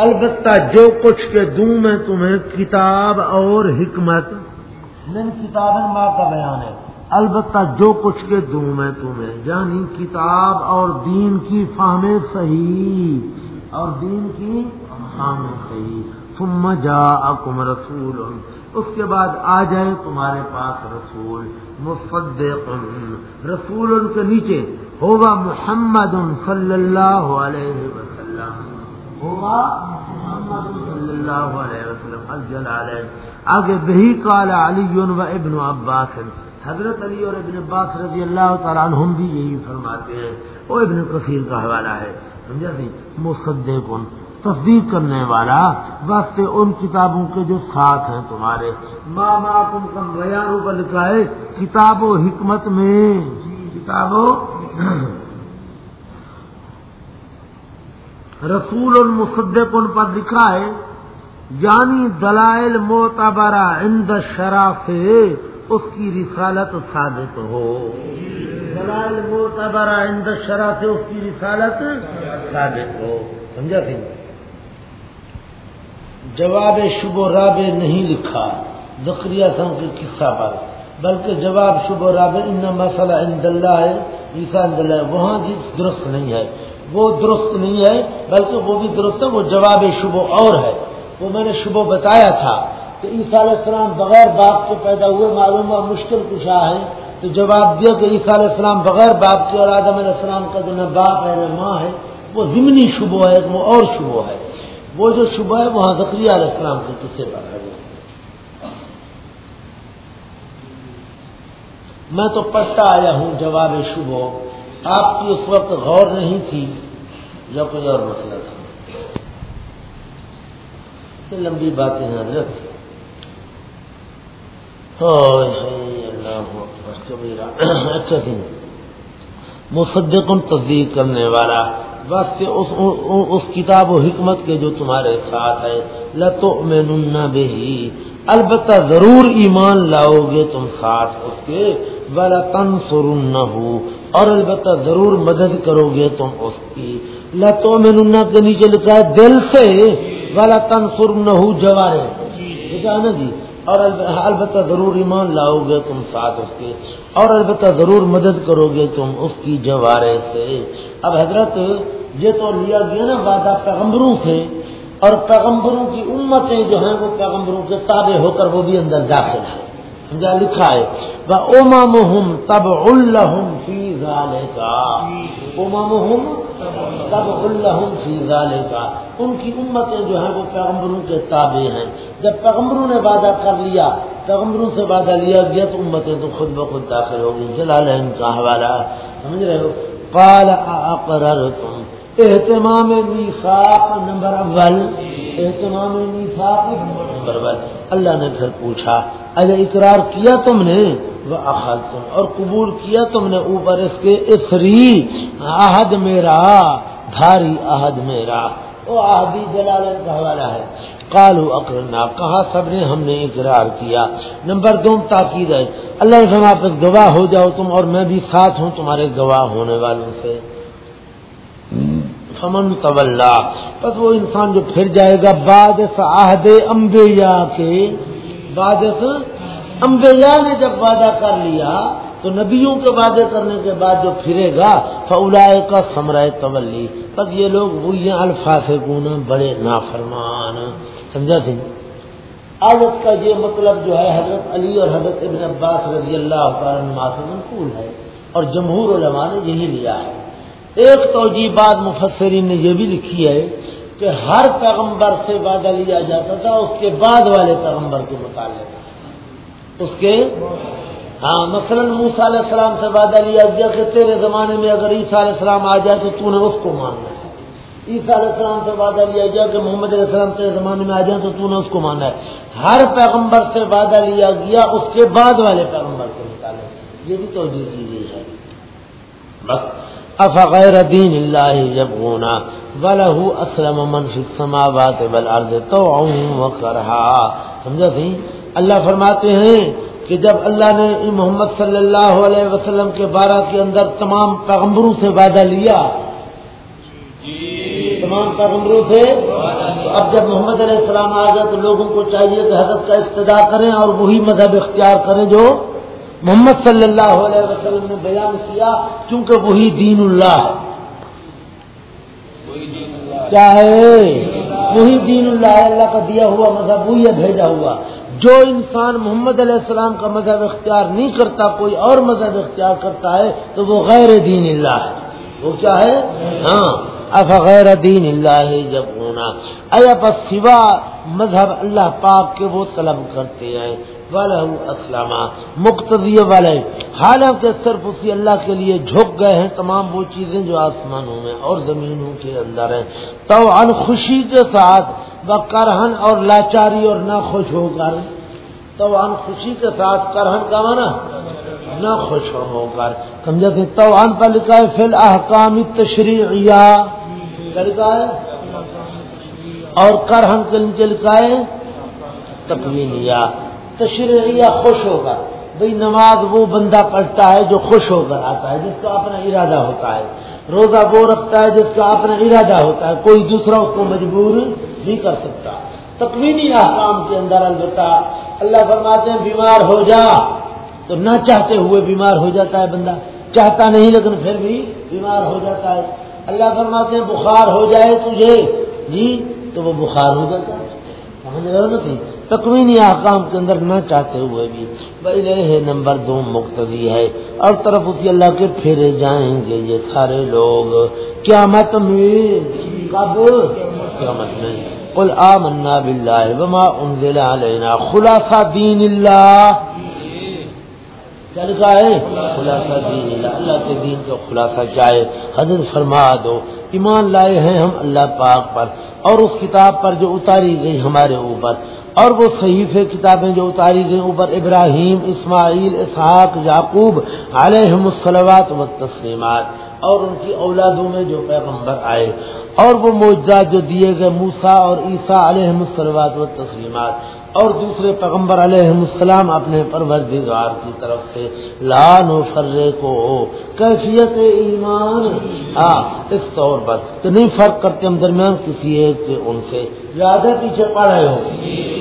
البتہ جو کچھ کے دوں میں تمہیں کتاب اور حکمت۔ من کتاب ماں کا بیان ہے۔ البتہ جو کچھ کے دوں میں تمہیں یعنی کتاب اور دین کی فہم صحیح۔ اور دین کی فہم صحیح۔ ثم جاءکم رسول۔ اس کے بعد آ جائے تمہارے پاس رسول۔ مصدق۔ رسول ان کے نیچے۔ ہوگا محمد صلی اللہ علیہ وسلم۔ ہوگا محمد صلی اللہ علیہ وسلم، الجلال آگے بہی کال علی و ابن عباس. حضرت علی اور ابن عباس رضی اللہ تعالیٰ عنہم بھی یہی فرماتے ہیں۔ وہ ابن کثیر کا حوالہ ہے۔ سمجھا سی مصدق تصدیق کرنے والا، واسطے ان کتابوں کے جو ساتھ ہیں تمہارے۔ ماں ماں تم کم بیانوں پر لکھا ہے، کتاب و حکمت میں۔ جی، کتاب و رسول المصدق ان پر لکھا ہے یعنی دلائل معتبرہ عند شرح سے اس کی رسالت ثابت ہو۔ دلائل معتبرہ عند شرح سے اس کی رسالت ثابت ہو۔ سمجھا سی جواب شب و راب نہیں لکھا۔ ذکریہ سم کے قصہ پر۔ بلکہ جواب شب و راب ان مسئلہ ان اللہ ہے عیسا اللہ وہاں جی درست نہیں ہے۔ وہ درست نہیں ہے، بلکہ وہ بھی درست ہے، وہ جواب شب اور ہے۔ وہ میں نے شبہ بتایا تھا کہ عیسیٰ علیہ السلام بغیر باپ کے پیدا ہوئے معلوم اور مشکل کشا ہے۔ تو جواب دیا کہ عیسیٰ علیہ السلام بغیر باپ کے اور آدم علیہ السلام کا جو نہ باپ ہے نہ ماں ہے، وہ ضمنی شبہ ہے وہ اور شبہ ہے۔ وہ جو شبہ ہے وہاں ذکریہ علیہ السلام کے کسے پر ہے۔ میں تو پڑھتا آیا ہوں جواب شبہ۔ آپ کی اس وقت غور نہیں تھی یا کوئی اور مسئلہ تھا۔ لمبی باتیں ہیں حضرت۔ اچھا دن۔ مصدق تصدیق کرنے والا بس اس, اس کتاب و حکمت کے جو تمہارے ساتھ ہے لتو میں بہی البتہ ضرور ایمان لاؤ گے تم ساتھ اس کے بلا تن ہو اور البتہ ضرور مدد کرو گے تم اس کی۔ لتو میں ننا کے نیچے لکھا ہے، دل سے والا تن سر نہ جوارے نا جی؟ اور البتہ ضرور ایمان لاؤ گے تم ساتھ اس کے۔ اور البتہ ضرور مدد کرو گے تم اس کی جوارے سے۔ اب حضرت، یہ تو لیا گیا نا وعدہ پیغمبروں سے۔ اور پیغمبروں کی امتیں جو ہیں، وہ پیغمبروں کے تابع ہو کر وہ بھی اندر داخل ہے سمجھا لکھا ہے وہ امام تب الحم فی کا امام تب الحم فی کا ان کی امتیں جو ہیں، وہ پیغمبروں کے تابع ہیں۔ جب پیغمبروں نے وعدہ کر لیا، پیغمبروں سے وعدہ لیا گیا، تو امتیں تو خود بخود داخل ہوگی جلال ان کا حوالہ سمجھ رہے ہو؟ پال اقرر تم اہتمام میساق نمبر اول. اہتمام میساق نمبر اول. اللہ نے پھر پوچھا، اگر اقرار کیا تم نے؟ وہ تم اور قبول کیا تم نے اوپر اس کے اسری عہد میرا، دھاری عہد میرا. وہ آدی جلال کا حوالہ ہے. کالو اکرنا کہا سب نے، ہم نے اقرار کیا. نمبر دو، تاکید ہے. اللہ نے آپ گواہ ہو جاؤ تم اور میں بھی ساتھ ہوں تمہارے گواہ ہونے والوں سے. فمن طول بس وہ انسان جو پھر جائے گا بعد عہد امبیا کے بعد امبیا نے جب وعدہ کر لیا، تو نبیوں کے وعدے کرنے کے بعد جو پھرے گا فلائے کا سمرائے تولی بس یہ لوگ وہ الفاظ گونا بڑے نافرمان۔ سمجھا سی عادت کا یہ مطلب جو ہے، حضرت علی اور حضرت ابن عباس رضی اللہ تعالیٰ سے منقول ہے، اور جمہور علماء نے یہی لیا ہے۔ ایک توجہ جی بعد مفسرین نے یہ بھی لکھی ہے کہ ہر پیغمبر سے وعدہ لیا جاتا تھا، اس کے بعد والے پیغمبر کے متعلق۔ اس کے ہاں مثلاً موسا علیہ السلام سے وعدہ لیا گیا کہ تیرے زمانے میں اگر عیسیٰ علیہ السلام آ جائے تو تو نے اس کو ماننا ہے۔ عیسیٰ علیہ السلام سے وعدہ لیا گیا کہ محمد علیہ السلام تیرے زمانے میں آ جائیں تو تو نے اس کو ماننا ہے۔ ہر پیغمبر سے وعدہ لیا گیا، اس کے بعد والے پیغمبر کے متعلق۔ یہ بھی توجہ کی گئی ہے۔ بس۔ افغیر دین اللہ جب ہونا بلہ اسلم منفی سماوات بل عرض تو کرہا سمجھا تھی اللہ فرماتے ہیں کہ جب اللہ نے محمد صلی اللہ علیہ وسلم کے بارہ کے اندر تمام پیغمبروں سے وعدہ لیا، تمام پیغمبروں سے اب جب محمد علیہ السلام آ گئے تو لوگوں کو چاہیے کہ حضرت کا ابتدا کریں اور وہی مذہب اختیار کریں جو محمد صلی اللہ علیہ وسلم نے بیان کیا کیونکہ وہی دین اللہ ہے۔ کیا ہے؟ وہی دین اللہ ہے۔ اللہ کا دیا ہوا مذہب وہی ہے بھیجا ہوا۔ جو انسان محمد علیہ السلام کا مذہب اختیار نہیں کرتا کوئی اور مذہب اختیار کرتا ہے تو وہ غیر دین اللہ ہے۔ وہ کیا ہے؟ ہاں۔ اب غیر دین اللہ جب ہونا ایا بس سوا مذہب اللہ پاک کے وہ طلب کرتے ہیں۔ اسلامہ مقتدی والے، حالانکہ صرف اسی اللہ کے لیے جھک گئے ہیں، تمام وہ چیزیں جو آسمانوں میں اور زمینوں کے اندر ہیں۔ تو ان خوشی کے ساتھ وہ کرہن اور لاچاری اور نہ خوش ہو کر تو ان خوشی کے ساتھ کرہن کا مانا نہ خوش ہو کر۔ سمجھا کہ تو ان پر لکھا ہے، فی الحکام تشریح لکھا ہے؟ اور کرہن کے نیچے لکھا ہے تکوینیا تشریح خوش ہوگا۔ بھئی نماز وہ بندہ پڑھتا ہے جو خوش ہو کر آتا ہے، جس کا اپنا ارادہ ہوتا ہے۔ روزہ وہ رکھتا ہے جس کا اپنا ارادہ ہوتا ہے۔ کوئی دوسرا اس کو مجبور نہیں کر سکتا۔ تکوینی احکام کے اندر البتہ اللہ فرماتے ہیں، بیمار ہو جا۔ تو نہ چاہتے ہوئے بیمار ہو جاتا ہے بندہ۔ چاہتا نہیں لیکن پھر بھی بیمار ہو جاتا ہے۔ اللہ فرماتے ہیں، بخار ہو جائے تجھے۔ جی تو وہ بخار ہو جاتا ہے۔ سمجھ رہے ہو نا تکوینی احکام کے اندر نہ چاہتے ہوئے بھی پہلے نمبر دو مقتدی ہے۔ اور طرف اسی اللہ کے پھیرے جائیں گے یہ سارے لوگ۔ قیامت میں کب؟ قیامت میں۔ کل آ منا بلّہ بما انزل علینا خلاصہ دین اللہ۔ چل کا ہے خلاصہ دین اللہ۔ اللہ کے دین کا خلاصہ چاہے حضرت فرما دو، ایمان لائے ہیں ہم اللہ پاک پر اور اس کتاب پر جو اتاری گئی ہمارے اوپر۔ اور وہ صحیح کتابیں جو اتاری گئیں، اوپر ابراہیم، اسماعیل، اسحاق، یعقوب علیہ السلوات و تسلیمات اور ان کی اولادوں میں جو پیغمبر آئے، اور وہ معجزات جو دیے گئے موسا اور عیسیٰ علیہ السلوات و تسلیمات اور دوسرے پیغمبر علیہ السلام اپنے پروردگار کی طرف سے لان و فرے کو کیفیت ایمان۔ ہاں اس طور پر تو نہیں فرق کرتے ہم درمیان کسی ایک کے ان سے۔ زیادہ پیچھے پڑ رہے ہو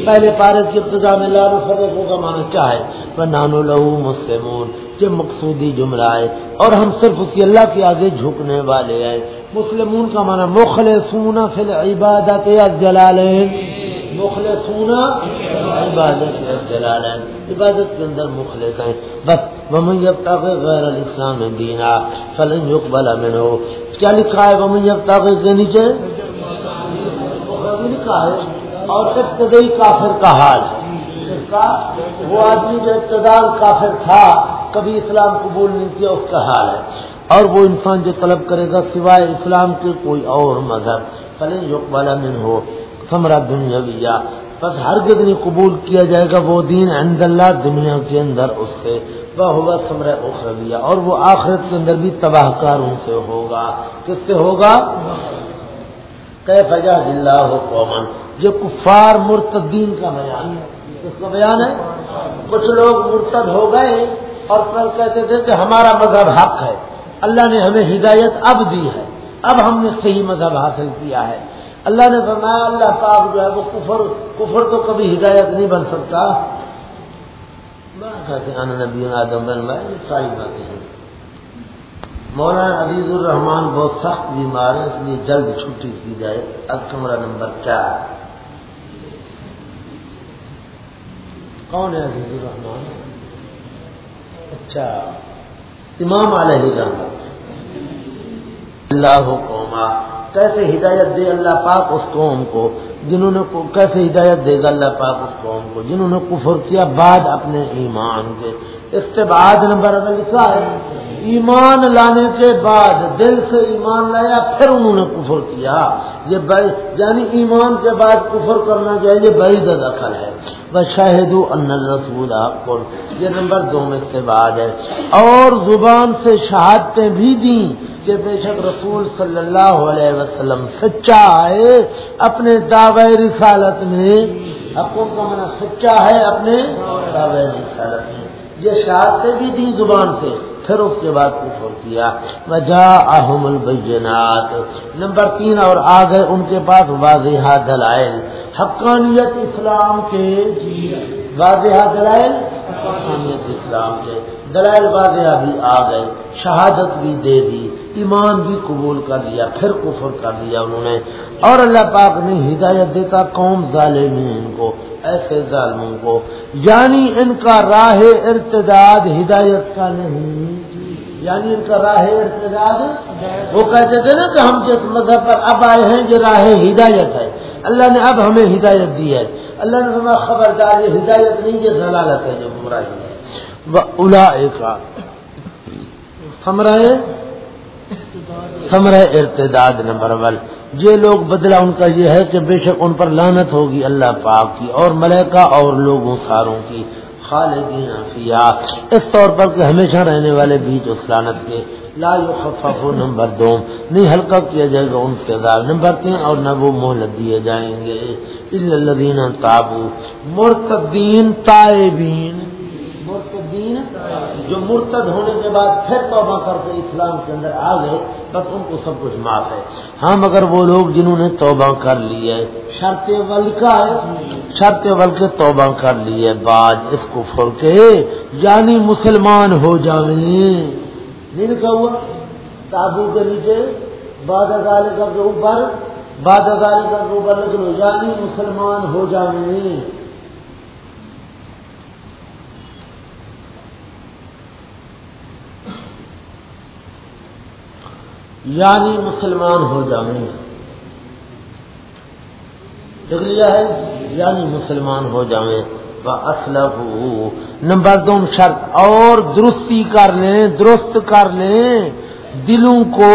پہلے پارے کی ابتدا میں لال و فرے کو کا مانا چاہے پر نانو لہو مسلمون، یہ مقصودی جملہ ہے۔ اور ہم صرف اسی اللہ کے آگے جھکنے والے ہیں۔ مسلمون کا مانا مخل سونا فل عبادت جلال سونا عبادت جلال عبادت کے اندر مخلص ہیں. بس ممن جب تک غیر الاسلام دینا، فلن یقبل من ہو کیا لکھا ہے ممن جب تک کے نیچے؟ لکھا ہے، اور ابتدائی کافر کا حال. وہ آدمی جو ابتدار کافر تھا، کبھی اسلام قبول نہیں کیا، اس کا حال ہے. اور وہ انسان جو طلب کرے گا سوائے اسلام کے کوئی اور مذہب. فلن یقبل من ہو سمرا دنیا بس ہر نہیں قبول کیا جائے گا وہ دین عند اللہ دنیا کے اندر اس سے، وہ ہوگا سمرا اخرویہ اور وہ آخرت کے اندر بھی تباہ کاروں سے ہوگا۔ کس سے ہوگا؟ کہ فجا دلہ ہو قومن یہ کفار مرتدین کا بیان ہے۔ کس کا بیان ہے؟ کچھ لوگ مرتد ہو گئے اور کل کہتے تھے کہ ہمارا مذہب حق ہے۔ اللہ نے ہمیں ہدایت اب دی ہے۔ اب ہم نے صحیح مذہب حاصل کیا ہے۔ اللہ نے فرمایا، اللہ پاک جو ہے وہ کفر کفر تو کبھی ہدایت نہیں بن سکتا۔ نبی آدم بن بھائی ساری باتیں ہیں مولانا عزیز الرحمان بہت سخت بیمار ہے، اس لیے جلد چھٹی کی جائے۔ اب کمرہ نمبر چار۔ کون ہے عزیز الرحمان اچھا امام علیہ رحمت اللہ قوما، کیسے ہدایت دے اللہ پاک اس قوم کو؟ جنہوں نے کیسے ہدایت دے گا اللہ پاک اس قوم کو؟ جنہوں نے کفر کیا بعد اپنے ایمان کے۔ اس کے بعد نمبر اگر لکھا ہے، ایمان لانے کے بعد دل سے ایمان لایا، پھر انہوں نے کفر کیا۔ یہ یعنی ایمان کے بعد کفر کرنا چاہیے بڑی دخل ہے۔ بس شاہد ان رسول آپ کو یہ نمبر دو میں سے بعد ہے۔ اور زبان سے شہادتیں بھی دیں۔ کہ بے شک رسول صلی اللہ علیہ وسلم سچا ہے، اپنے دعوی رسالت میں۔ حقوق کا سچا ہے اپنے دعوی رسالت میں۔ یہ شہادتیں بھی دی زبان سے، پھر اس کے بعد کفر کیا۔ وجا احم البینات۔ نمبر تین اور آ گئے ان کے پاس واضح دلائل۔ حقانیت اسلام کے۔ واضح دلائل؟ حقانیت اسلام کے۔ دلائل واضح بھی آ گئے شہادت بھی دے دی۔ ایمان بھی قبول کر لیا، پھر کفر کر لیا انہوں نے۔ اور اللہ پاک نے ہدایت دیتا قوم ظالمین کو، ایسے ظالموں کو۔ یعنی ان کا راہ ارتداد ہدایت کا نہیں۔ یعنی ان کا راہ ارتداد، وہ کہتے تھے نا کہ ہم جس مذہب پر اب آئے ہیں جو راہ ہدایت ہے۔ اللہ نے اب ہمیں ہدایت دی ہے۔ اللہ نے ہمیں خبردار، یہ ہدایت نہیں، یہ ضلالت ہے جو گمراہی ہے۔ الا کا سمرائے سمرہ ارتداد نمبر ون۔ یہ لوگ بدلا ان کا یہ ہے کہ بے شک ان پر لانت ہوگی اللہ پاک کی اور ملکہ اور لوگوں ساروں کی۔ خالدین فیا اس طور پر کہ ہمیشہ رہنے والے بیچ اس لانت کے۔ لا يخفف نمبر دو۔ نہیں ہلکا کیا جائے گا ان سے دار نمبر تین، اور نہ وہ مہلت دیے جائیں گے۔ الذین تابو۔ مرتدین تائبین۔ مرتدین جو مرتد ہونے کے بعد پھر توبہ کر کے اسلام کے اندر آ گئے۔ بس ان کو سب کچھ معاف ہے۔ ہاں مگر وہ لوگ جنہوں نے توبہ کر لی ہے۔ شرط ول کا شرط ول کے توبہ کر لی ہے۔ بعد اس کو پھڑ کے یعنی مسلمان ہو جائیں نہیں لکھا ہوا۔ تابو کے نیچے۔ باد ادالے کا کے اوپر۔ باد ادالے کا کے اوپر۔ لو یعنی مسلمان ہو جائیں یعنی مسلمان ہو جائیں۔ دیکھ لیا ہے یعنی مسلمان ہو جائیں۔ اسلح نمبر دو، شرط اور درستی کر لیں، درست کر لیں۔ دلوں کو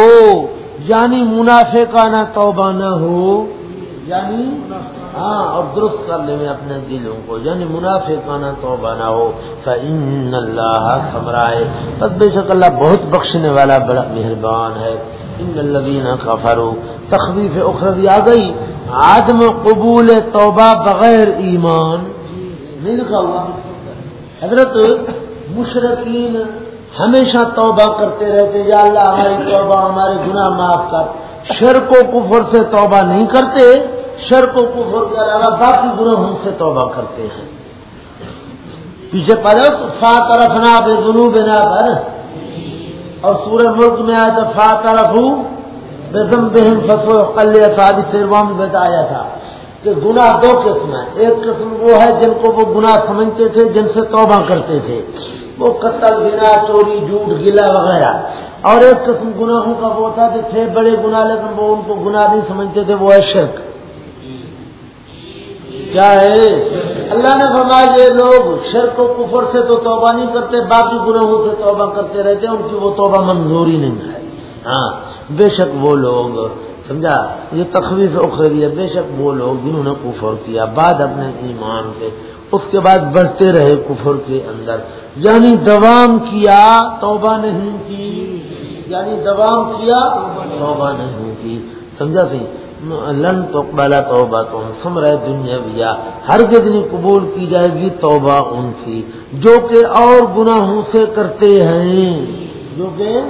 یعنی منافع کا نہ توبہ نہ ہو۔ یعنی ہاں اور درست کر لیں اپنے دلوں کو یعنی منافع توبہ نہ ہو۔ فن اللہ سمرائے تب بے شک اللہ بہت بخشنے والا بڑا مہربان ہے۔ ان الذین کفروا تخویف اخروی آ گئی۔ عدم قبول توبہ بغیر ایمان۔ نہیں لکھا ہوا۔ حضرت مشرقین ہمیشہ توبہ کرتے رہتے، یا اللہ ہماری توبہ، ہمارے گناہ معاف کر۔ شرک و کفر سے توبہ نہیں کرتے۔ شرک و کفر کے علاوہ باقی گناہوں سے توبہ کرتے ہیں۔ پیچھے پڑے فا طرف نہ بے جنوب نہ پر۔ اور سورہ ملک میں آیا تھا فا طرف بزم بہن فسو کل سیروام بتایا تھا کہ گناہ دو قسم ہیں۔ ایک قسم وہ ہے جن کو وہ گناہ سمجھتے تھے، جن سے توبہ کرتے تھے۔ وہ قتل، گنا، چوری، جھوٹ، گلا وغیرہ۔ اور ایک قسم گناہوں کا وہ تھا کہ تھے بڑے گناہ، لیکن وہ ان کو گناہ نہیں سمجھتے تھے، وہ ہے شرک۔ کیا ہے؟ اللہ نے فرمایا یہ لوگ شرک و کفر سے تو توبہ نہیں کرتے، باقی گناہوں سے توبہ کرتے رہتے ان کی وہ توبہ منظوری نہیں ہے۔ ہاں بے شک وہ لوگ، سمجھا؟ یہ تخویف اخروی ہے بے شک وہ لوگ جنہوں نے کفر کیا بعد اپنے ایمان کے، اس کے بعد بڑھتے رہے کفر کے اندر۔ یعنی دوام کیا، توبہ نہیں کی؟ یعنی دوام کیا، توبہ نہیں کی۔ سمجھا سی لن تو بالا توبہ تم سمر دنیا بیا۔ ہر گدنی قبول کی جائے گی توبہ ان کی۔ جو کہ اور گناہوں سے کرتے ہیں۔ جو کہ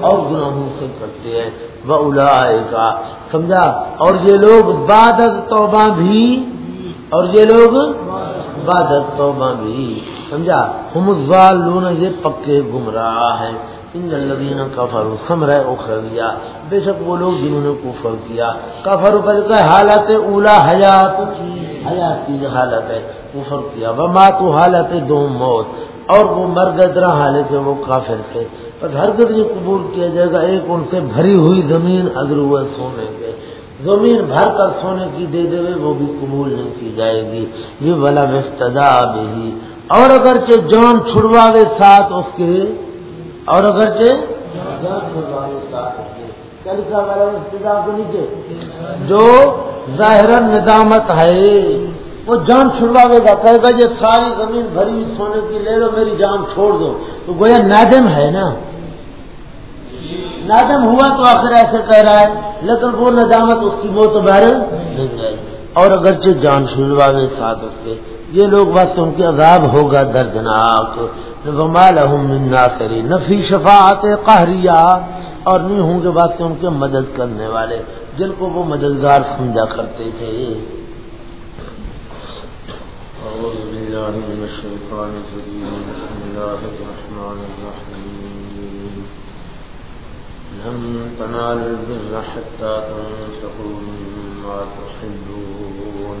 اور گناہوں سے کرتے ہیں۔ وہ الا کا سمجھا؟ اور یہ لوگ بادت توبہ بھی۔ اور یہ لوگ بادت توبہ بھی۔ سمجھا؟ ہم لونا یہ پکے گمراہ ہیں۔ ان الذین کفروا سمرا اخرویہ بے شک وہ لوگ جنہوں نے کفر کیا۔ کفر کا حالت اولا حیات کی حیات کی حالت ہے، کفر کیا۔ وہ ماتو حالت دو موت۔ اور وہ مر گدرا حالت ہے، وہ کافر تھے۔ پر ہر گدری قبول کیا جائے گا، ایک ان سے بھری ہوئی زمین ادر ہوئے سونے کے۔ زمین بھر کر سونے کی دے دے وہ بھی قبول نہیں کی جائے گی۔ یہ بلا وفتدا بھی اور اگرچہ جان چھڑواوے ساتھ اس کے اور اگرچہ جو ظاہر ندامت ہے، وہ جان چھڑواوے گا، کہے گا، یہ ساری زمین بھری سونے کی، لے لو میری جان، چھوڑ دو۔ تو گویا نادم ہے نا؟ نادم ہوا تو آخر ایسے کہہ رہا ہے، لیکن وہ ندامت، اس کی موت بہر نہیں جائے اور اگرچہ جان چھڑواوے ساتھ اس کے یہ لوگ بس ان کے عذاب ہوگا دردناک. من ناصری نفی شفاعت قہریہ اور نہیں ہوں گے بس ان کے مدد کرنے والے جن کو وہ مددگار سمجھا کرتے تھے. أعوذ بالله من الشيطان الرجيم بسم الله الرحمن الرحيم لن تنالوا البر حتى تنفقوا مما تحبون.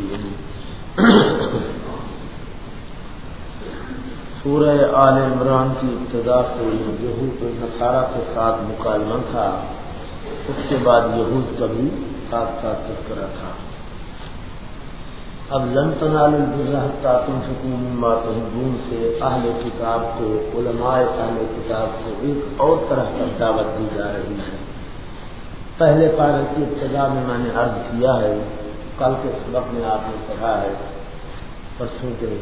سورہ آل عمران کی ابتدا سے یہود نصارہ کے ساتھ مکالمہ تھا، اس کے بعد یہود کا بھی ساتھ ساتھ تذکرہ تھا۔ اب لن تنال البرحتا سکون ماتحدون سے اہل کتاب کو، علماء اہل کتاب کو ایک اور طرح کا دعوت دی جا رہی ہے۔ پہلے پارے کی ابتدا میں میں نے عرض کیا ہے، کل کے سبق میں آپ نے پڑھا ہے، پرسوں کے،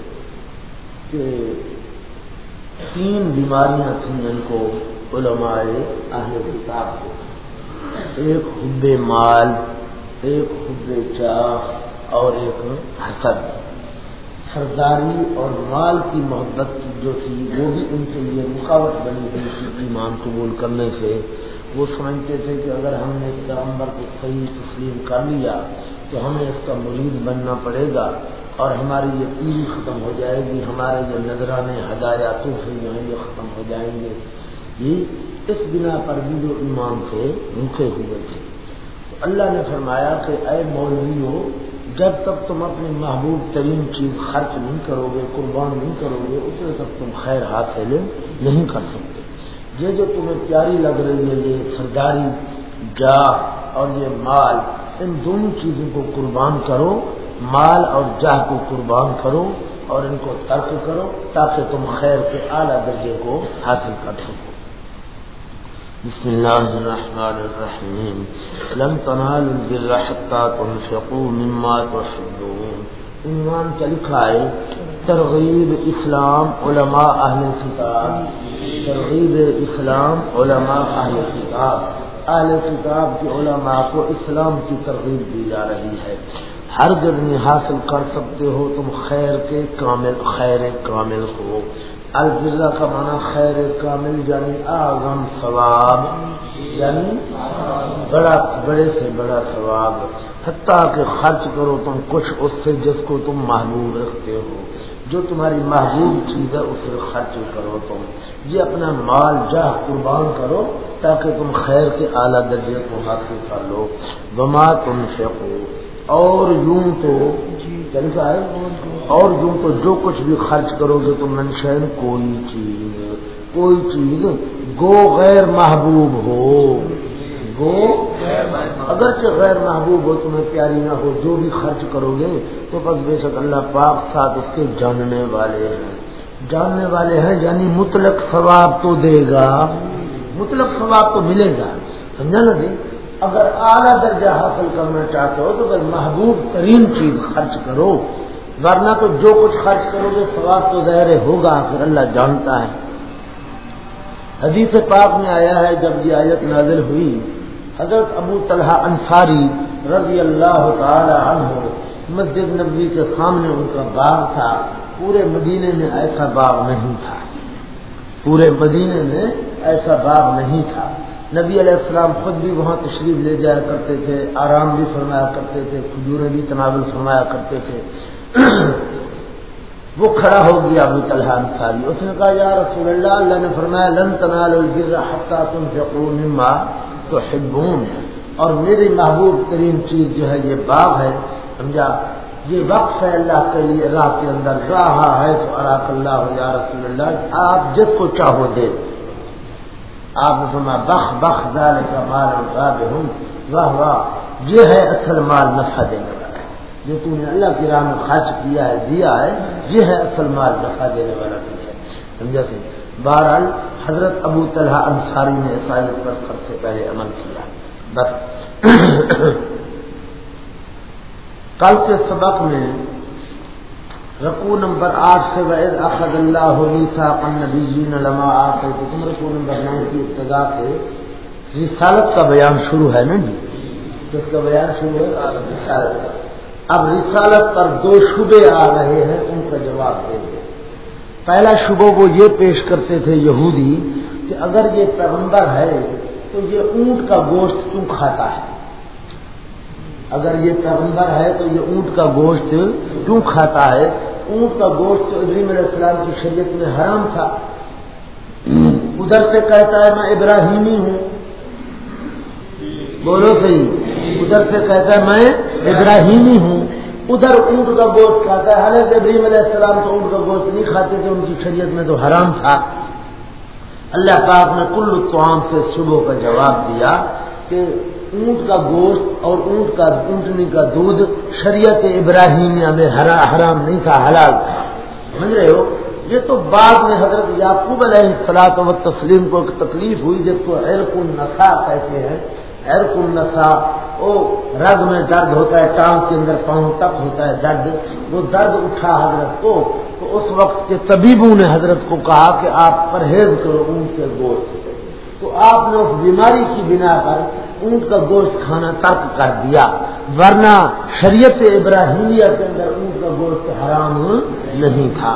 کہ تین بیماریاں تھیں ان کو علماء اہل کتاب کو۔ ایک حب مال، ایک حب چاہ اور ایک حسد۔ سرداری اور مال کی محبت کی جو تھی، وہ بھی ان کے لیے رکاوٹ بنی ہوئی تھی ایمان قبول کرنے سے۔ وہ سمجھتے تھے کہ اگر ہم نے پیغمبر کو صحیح تسلیم کر لیا تو ہمیں اس کا مرید بننا پڑے گا۔ اور ہماری یہ پیڑھی ختم ہو جائے گی، ہمارے جو نظرانے ہدایات سے جو ہیں، یہ ختم ہو جائیں گے۔ جی اس بنا پر بھی جو ایمان سے رکے ہوئے تھے۔ تو اللہ نے فرمایا کہ اے مولویوں، جب تک تم اپنی محبوب ترین چیز خرچ نہیں کرو گے، قربان نہیں کرو گے، اتنے تک تم خیر حاصل نہیں کر سکتے۔ یہ جو تمہیں پیاری لگ رہی ہے، یہ سرداری، جا اور یہ مال، ان دونوں چیزوں کو قربان کرو۔ مال اور جاہ کو قربان کرو اور ان کو ترک کرو تاکہ تم خیر کے اعلیٰ درجے کو حاصل کر سکو۔ بسم الله الرحمن الرحيم لن تنالوا البر حتى تنفقوا مما تحبون۔ عنوان کا لکھا ہے؟ ترغیب اسلام علماء اہل کتاب۔ ترغیب اسلام علماء اہل کتاب۔ اہل کتاب کے علماء کو اسلام کی ترغیب دی جا رہی ہے۔ ہر گرمی حاصل کر سکتے ہو، تم خیر کے کامل، خیر کامل ہو۔ الجزا کا معنی خیر کامل یعنی اعظم ثواب یعنی بڑا، بڑے سے بڑا ثواب۔ حتیٰ کہ خرچ کرو تم کچھ اس سے جس کو تم محبوب رکھتے ہو۔ جو تمہاری محبوب چیز ہے اسے خرچ کرو تم۔ یہ اپنا مال جاہ قربان کرو تاکہ تم خیر کے اعلیٰ درجے کو حاصل کر لو۔ بما تم سے اور یوں تو ہے اور جو۔ تو جو کچھ بھی خرچ کرو گے تو منشین کوئی چیز کوئی چیز گو غیر محبوب ہو۔ گو اگرچہ غیر محبوب ہو تمہیں پیاری نہ ہو جو بھی خرچ کرو گے تو بس بے شک اللہ پاک ساتھ اس کے جاننے والے ہیں۔ جاننے والے ہیں یعنی مطلق ثواب تو دے گا۔ مطلق ثواب تو ملے گا۔ سمجھا نا بھائی؟ اگر اعلیٰ درجہ حاصل کرنا چاہتے ہو تو بس محبوب ترین چیز خرچ کرو، ورنہ تو جو کچھ خرچ کرو گے سواب تو ظاہر ہوگا، پھر اللہ جانتا ہے۔ حدیث پاک میں آیا ہے، جب یہ آیت نازل ہوئی، حضرت ابو طلحہ انصاری رضی اللہ تعالی عنہ مسجد نبوی کے سامنے ان کا باغ تھا۔ پورے مدینے میں ایسا باغ نہیں تھا۔ پورے مدینے میں ایسا باغ نہیں تھا۔ نبی علیہ السلام خود بھی وہاں تشریف لے جایا کرتے تھے، آرام بھی فرمایا کرتے تھے، کھجوریں بھی تناول فرمایا کرتے تھے۔ وہ کھڑا ہو گیا ابو طلحہ انصاری۔ اس نے کہا، یا رسول اللہ اللہ نے فرمایا، لن تنال البر حتى تنفقوا مما تحبون۔ اور میری محبوب ترین چیز جو ہے، یہ باغ ہے۔ سمجھا؟ یہ وقت ہے اللہ کے لیے، اللہ کے اندر رہا ہے۔ تو اراک اللہ یا رسول اللہ، آپ جس کو چاہو دے۔ آپ نے سنا بخ بخ دال کا مال ہوں واہ واہ، یہ ہے اصل مال نفع دینے والا جو تم نے اللہ کی راہ میں خرچ کیا ہے، دیا ہے، یہ ہے اصل مال نفع دینے والا بھی ہے۔ سمجھا سی بہرحال حضرت ابو طلحہ انصاری نے عیسائیت پر سب سے پہلے عمل کیا۔ بس۔ کل کے سبق میں رقو نمبر آٹھ سے وید احد اللہ علیسا نبی لما آتے رقو نمبر نو کی ابتدا سے رسالت کا بیان شروع ہے نا جی؟ کس کا بیان شروع ہے۔ رسالت کا اب رسالت پر دو شبے آ رہے ہیں، ان کا جواب دیں۔ گے پہلا شبہ وہ یہ پیش کرتے تھے یہودی کہ اگر یہ پیغمبر ہے تو یہ اونٹ کا گوشت کیوں کھاتا ہے؟ اگر یہ پیغمبر ہے تو یہ اونٹ کا گوشت کیوں کھاتا ہے؟ اونٹ کا گوشت ابراہیم علیہ السلام کی شریعت میں حرام تھا۔ ادھر سے کہتا ہے میں ابراہیمی ہوں۔ بولو صحیح۔ ادھر سے کہتا ہے میں ابراہیمی ہوں۔ ادھر اونٹ کا گوشت کھاتا ہے۔ حالانکہ ابراہیم علیہ السلام تو اونٹ کا گوشت نہیں کھاتے تھے، ان کی شریعت میں تو حرام تھا۔ اللہ پاک نے کل توام سے صبح کا جواب دیا کہ اونٹ کا گوشت اور اونٹ کا اونٹنی کا دودھ شریعت ابراہیمیہ میں حرام نہیں تھا، حلال تھا۔ سمجھ رہے ہو؟ یہ تو بعد میں حضرت یعقوب علیہ السلاط و تسلیم کو تکلیف ہوئی، جب کو علق النسا کہتے ہیں۔ ایرک النسا وہ رگ میں درد ہوتا ہے، ٹانگ کے اندر پاؤں تک ہوتا ہے درد۔ وہ درد اٹھا حضرت کو، تو اس وقت کے طبیبوں نے حضرت کو کہا کہ آپ پرہیز کرو اونٹ کے گوشت سے۔ تو آپ نے اس بیماری کی بنا پر اونٹ کا گوشت کھانا ترک کر دیا، ورنہ شریعت ابراہیمیہ کے اندر اونٹ کا گوشت حرام نہیں تھا۔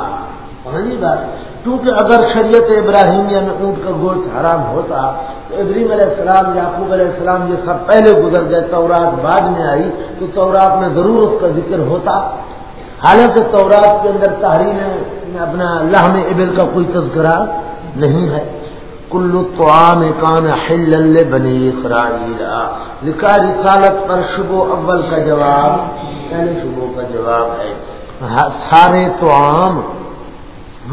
بات کیونکہ اگر شریعت ابراہیمیہ میں اونٹ کا گوشت حرام ہوتا، تو ابراہیم علیہ السلام، یعقوب علیہ السلام یہ سب پہلے گزر گئے، تورات بعد میں آئی، تو تورات میں ضرور اس کا ذکر ہوتا۔ حالانکہ تورات کے اندر تحریر یعنی اپنا لہم ابل کا کوئی تذکرہ نہیں ہے۔ کلو تو کان حل بنی اسرائیل. لکھا رسالت پر شبو اول کا جواب، پہلے شبو کا جواب ہے. سارے تو عام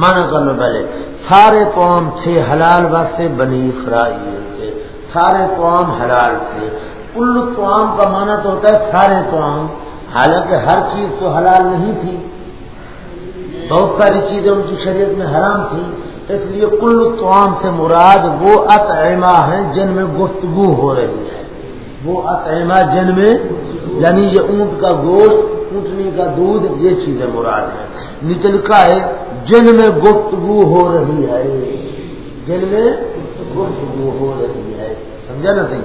مانا کر پہلے سارے قوم تھے حلال واسطے بنی اسرائیل کے. سارے قوم حلال تھے. کل توام کا مانا تو ہوتا ہے سارے توام حالانکہ ہر چیز تو حلال نہیں تھی. بہت ساری چیزیں ان کی شریعت میں حرام تھی اس لیے کل توام سے مراد وہ اطعمہ ہیں جن میں گفتگو ہو رہی ہے۔ وہ اطعمہ جن میں یعنی یہ اونٹ کا گوشت، اونٹنی کا دودھ، یہ چیزیں مراد ہے نچل کا ہے، جن میں گفتگو ہو رہی ہے۔ جن میں گفتگو ہو رہی ہے۔ سمجھا نا صحیح؟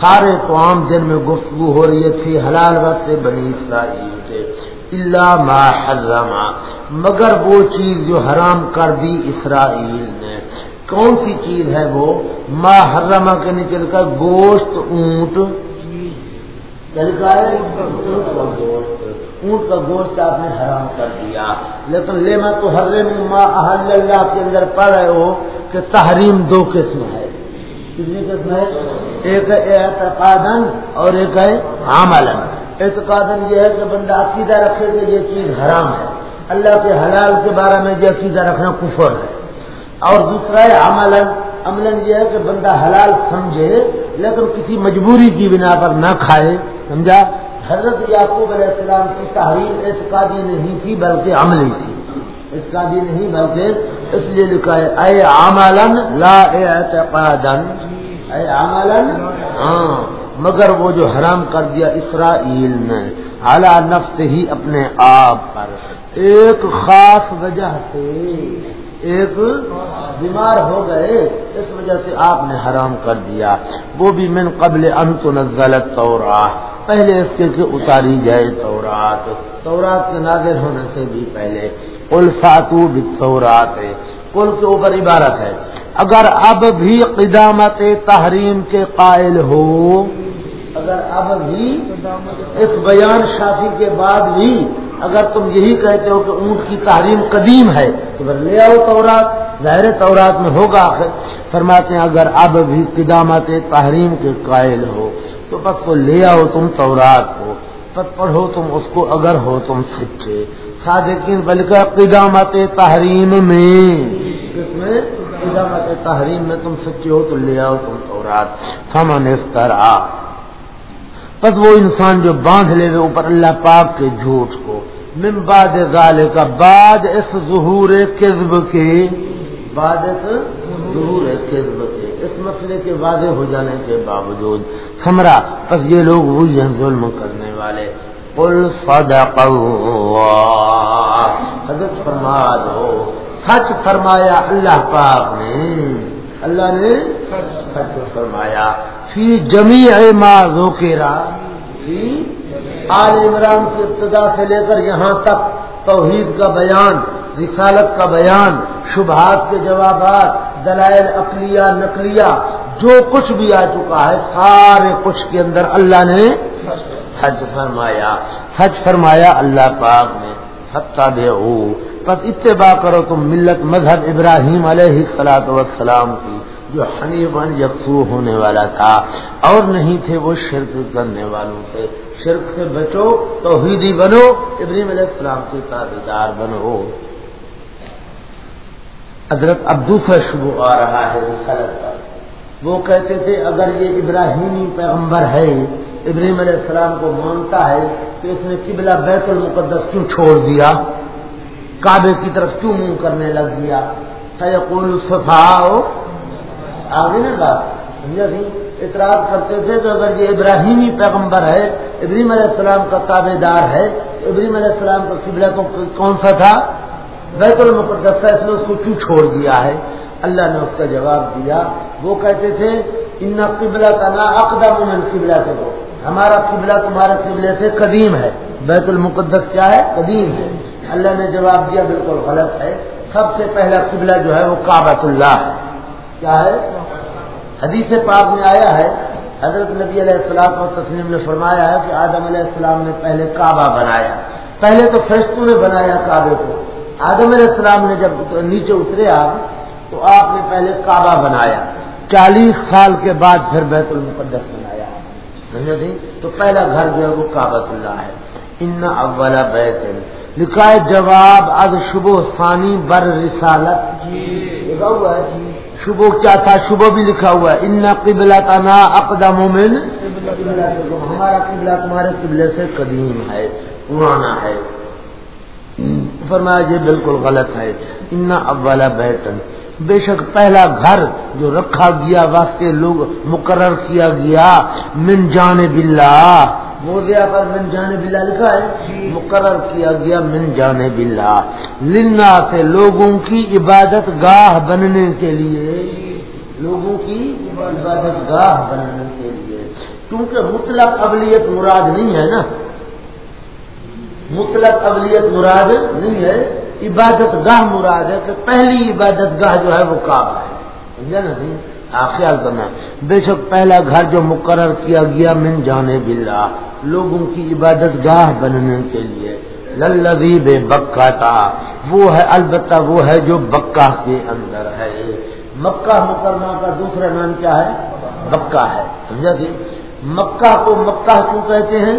سارے قوام جن میں گفتگو ہو رہی تھی حلال وقت بنی اسرائیل کے۔ اللہ ما حرما مگر وہ چیز جو حرام کر دی اسرائیل نے۔ کون سی چیز ہے وہ؟ ما حرما کے نکل کر گوشت، اونٹ۔ کا گوشت اونٹ کا گوشت آپ نے حرام کر دیا۔ لیکن لیما تو ہر احل اللہ کے اندر پڑھ رہے ہو کہ تحریم دو قسم ہے۔ کتنی قسم ہے؟ ایک ہے اعتقادن اور ایک ہے عملن اعتقادن یہ ہے کہ بندہ عقیدہ رکھے کہ یہ چیز حرام ہے۔ اللہ کے حلال کے بارے میں یہ عقیدہ رکھنا کفر ہے۔ اور دوسرا ہے عملن عملن یہ ہے کہ بندہ حلال سمجھے، لیکن کسی مجبوری کی بنا پر نہ کھائے۔ سمجھا؟ حضرت یعقوب علیہ السلام کی تحریر اعتقادی نہیں تھی، بلکہ عملی تھی۔ اعتقادی نہیں، بلکہ اس لیے لکھا ہے، اے عملن لا اعتقادن اے ہاں مگر وہ جو حرام کر دیا اسرائیل نے اعلی نفس ہی اپنے آپ پر۔ ایک خاص وجہ سے ایک بیمار ہو گئے، اس وجہ سے آپ نے حرام کر دیا۔ وہ بھی من قبل انت نزلت تو پہلے اس کے اتاری جائے تورات۔ تورات کے نازل ہونے سے بھی پہلے۔ الفاتو تورات ہے کل کے اوپر عبارت ہے۔ اگر اب بھی قدامت تحریم کے قائل ہو، اگر اب بھی اس بیان شافی کے بعد بھی اگر تم یہی کہتے ہو کہ اونٹ کی تحریم قدیم ہے، تو پھر لے آؤ تورات، ظاہر تورات میں ہوگا فرماتے ہیں اگر اب بھی قدامت تحریم کے قائل ہو، تو بس کو لے آؤ تم تورات کو۔ بس پڑھو تم اس کو اگر ہو تم سچے۔ صادقین، بلکہ قدامت تحریم میں۔ کس میں؟ قدامت تحریم میں تم سچے ہو تو لے آؤ تم تورات۔ فمن اس طرح۔ وہ انسان جو باندھ لے گئے اوپر اللہ پاک کے جھوٹ کو۔ من بعد ظال کا بعد اس ظہور کذب کے۔ بعد اس ظہور کذب کے۔ اس مسئلے کے واضح ہو جانے کے باوجود۔ سمرا بس یہ لوگ وہی ہیں ظلم کرنے والے۔ صدق حضرت فرما دو سچ فرمایا اللہ پاک نے۔ اللہ نے سچ فرمایا۔ فی جمی ما ذکرا فی آل عمران کی ابتدا سے لے کر یہاں تک توحید کا بیان، رسالت کا بیان، شبہات کے جوابات، دلائل اقلیہ نقلیہ، جو کچھ بھی آ چکا ہے، سارے کچھ کے اندر اللہ نے سچ فرمایا۔ سچ فرمایا اللہ پاک نے۔ ستا بے بس اتباع کرو تم ملت مذہب ابراہیم علیہ السلاط وسلام کی، جو حنیفن یکسو ہونے والا تھا۔ اور نہیں تھے وہ شرک کرنے والوں سے۔ شرک سے بچو، توحیدی بنو، ابراہیم علیہ السلام کے تابے دار بنو۔ حضرت اب دوسرا شبو آ رہا ہے رسالت پر۔ وہ کہتے تھے، اگر یہ ابراہیمی پیغمبر ہے، ابراہیم علیہ السلام کو مانتا ہے کہ اس نے قبلہ بیت المقدس کیوں چھوڑ دیا؟ کعبے کی طرف کیوں منہ کرنے لگ گیا؟ سیقول صفا آگے نا بات۔ سمجھا تھی اعتراض کرتے تھے کہ اگر یہ ابراہیمی پیغمبر ہے، ابراہیم علیہ السلام کا تابے دار ہے، ابراہیم علیہ السلام کا قبلہ کو کون سا تھا؟ بیت المقدس تھا اس نے اس کو کیوں چھوڑ دیا ہے؟ اللہ نے اس کا جواب دیا۔ وہ کہتے تھے ان قبلہ کا نا اقدام من قبلہ سے ہمارا قبلہ تمہارے قبلے سے قدیم ہے۔ بیت المقدس کیا ہے؟ قدیم ہے۔ اللہ نے جواب دیا بالکل غلط ہے۔ سب سے پہلا قبلہ جو ہے وہ کابت اللہ ہے کیا ہے؟ حدیث پاک میں آیا ہے۔ حضرت نبی علیہ السلام و تسلیم نے فرمایا ہے کہ آدم علیہ السلام نے پہلے کعبہ بنایا۔ پہلے تو فرشتوں نے بنایا کعبے کو۔ آدم علیہ السلام نے جب نیچے اترے آپ، تو آپ نے پہلے کعبہ بنایا۔ چالیس سال کے بعد پھر بیت المقدس بنایا۔ تھی جی؟ تو پہلا گھر جو ہے وہ کابت اللہ ہے۔ ان اولا بیت لکھا ہے جواب از شبو ثانی بر رسالت۔ جی۔ لکھا ہوا ہے جی۔ شبو کیا تھا؟ شبو بھی لکھا ہوا ہے۔ ان قبلا تنا اقدام ہمارا قبلہ تمہارے قبلے سے قدیم ہے، پرانا ہے۔ فرمایا یہ بالکل غلط ہے۔ ان اولا بیتن۔ بے شک پہلا گھر جو رکھا گیا، واسطے لوگ مقرر کیا گیا، من جان بلا وہ پر من جان بلا لکھا ہے، مقرر کیا گیا من جان بلا لنا سے لوگوں کی عبادت گاہ بننے کے لیے۔ لوگوں کی عبادت گاہ بننے کے لیے۔ کیونکہ مطلق ابلیت مراد نہیں ہے نا۔ مطلق ابلیت مراد نہیں ہے۔ عبادت گاہ مراد ہے کہ پہلی عبادت گاہ جو ہے وہ کعبہ ہے۔ سمجھا نا جی؟ آپ خیال کرنا۔ بے شک پہلا گھر جو مقرر کیا گیا من جانے بلا لوگوں کی عبادت گاہ بننے کے لیے۔ للذی بے بکا تھا وہ ہے، البتہ وہ ہے جو بکا کے اندر ہے۔ مکہ مکرمہ کا دوسرا نام کیا ہے؟ بکا ہے۔ سمجھا جی؟ مکہ کو مکہ کیوں کہتے ہیں؟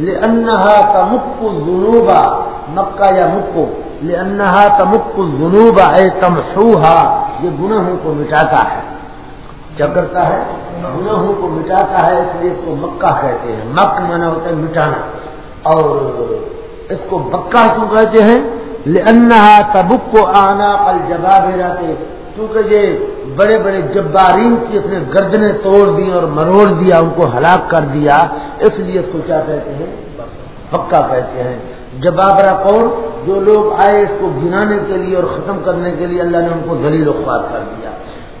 لنحا کا مک جنوبا مکہ یا مکو؟ لنحا کا مک جنوبا اے تمسوہا، یہ گناہوں کو مٹاتا ہے۔ کیا کرتا ہے، گناہوں کو مٹاتا ہے، اس لیے اس کو مکہ کہتے ہیں۔ مک مانا ہوتا ہے مٹانا۔ اور اس کو بکا کیوں کہتے ہیں؟ لنحا تبک کو آنا کل جواب کیونکہ یہ بڑے بڑے جبارین کی اس نے گردنیں توڑ دی اور مروڑ دیا، ان کو ہلاک کر دیا۔ اس لیے اس کو کیا کہتے ہیں؟ پکا کہتے ہیں۔ جبابرا کون؟ جو لوگ آئے اس کو گنانے کے لیے اور ختم کرنے کے لیے اللہ نے ان کو دلیل خواب کر دیا۔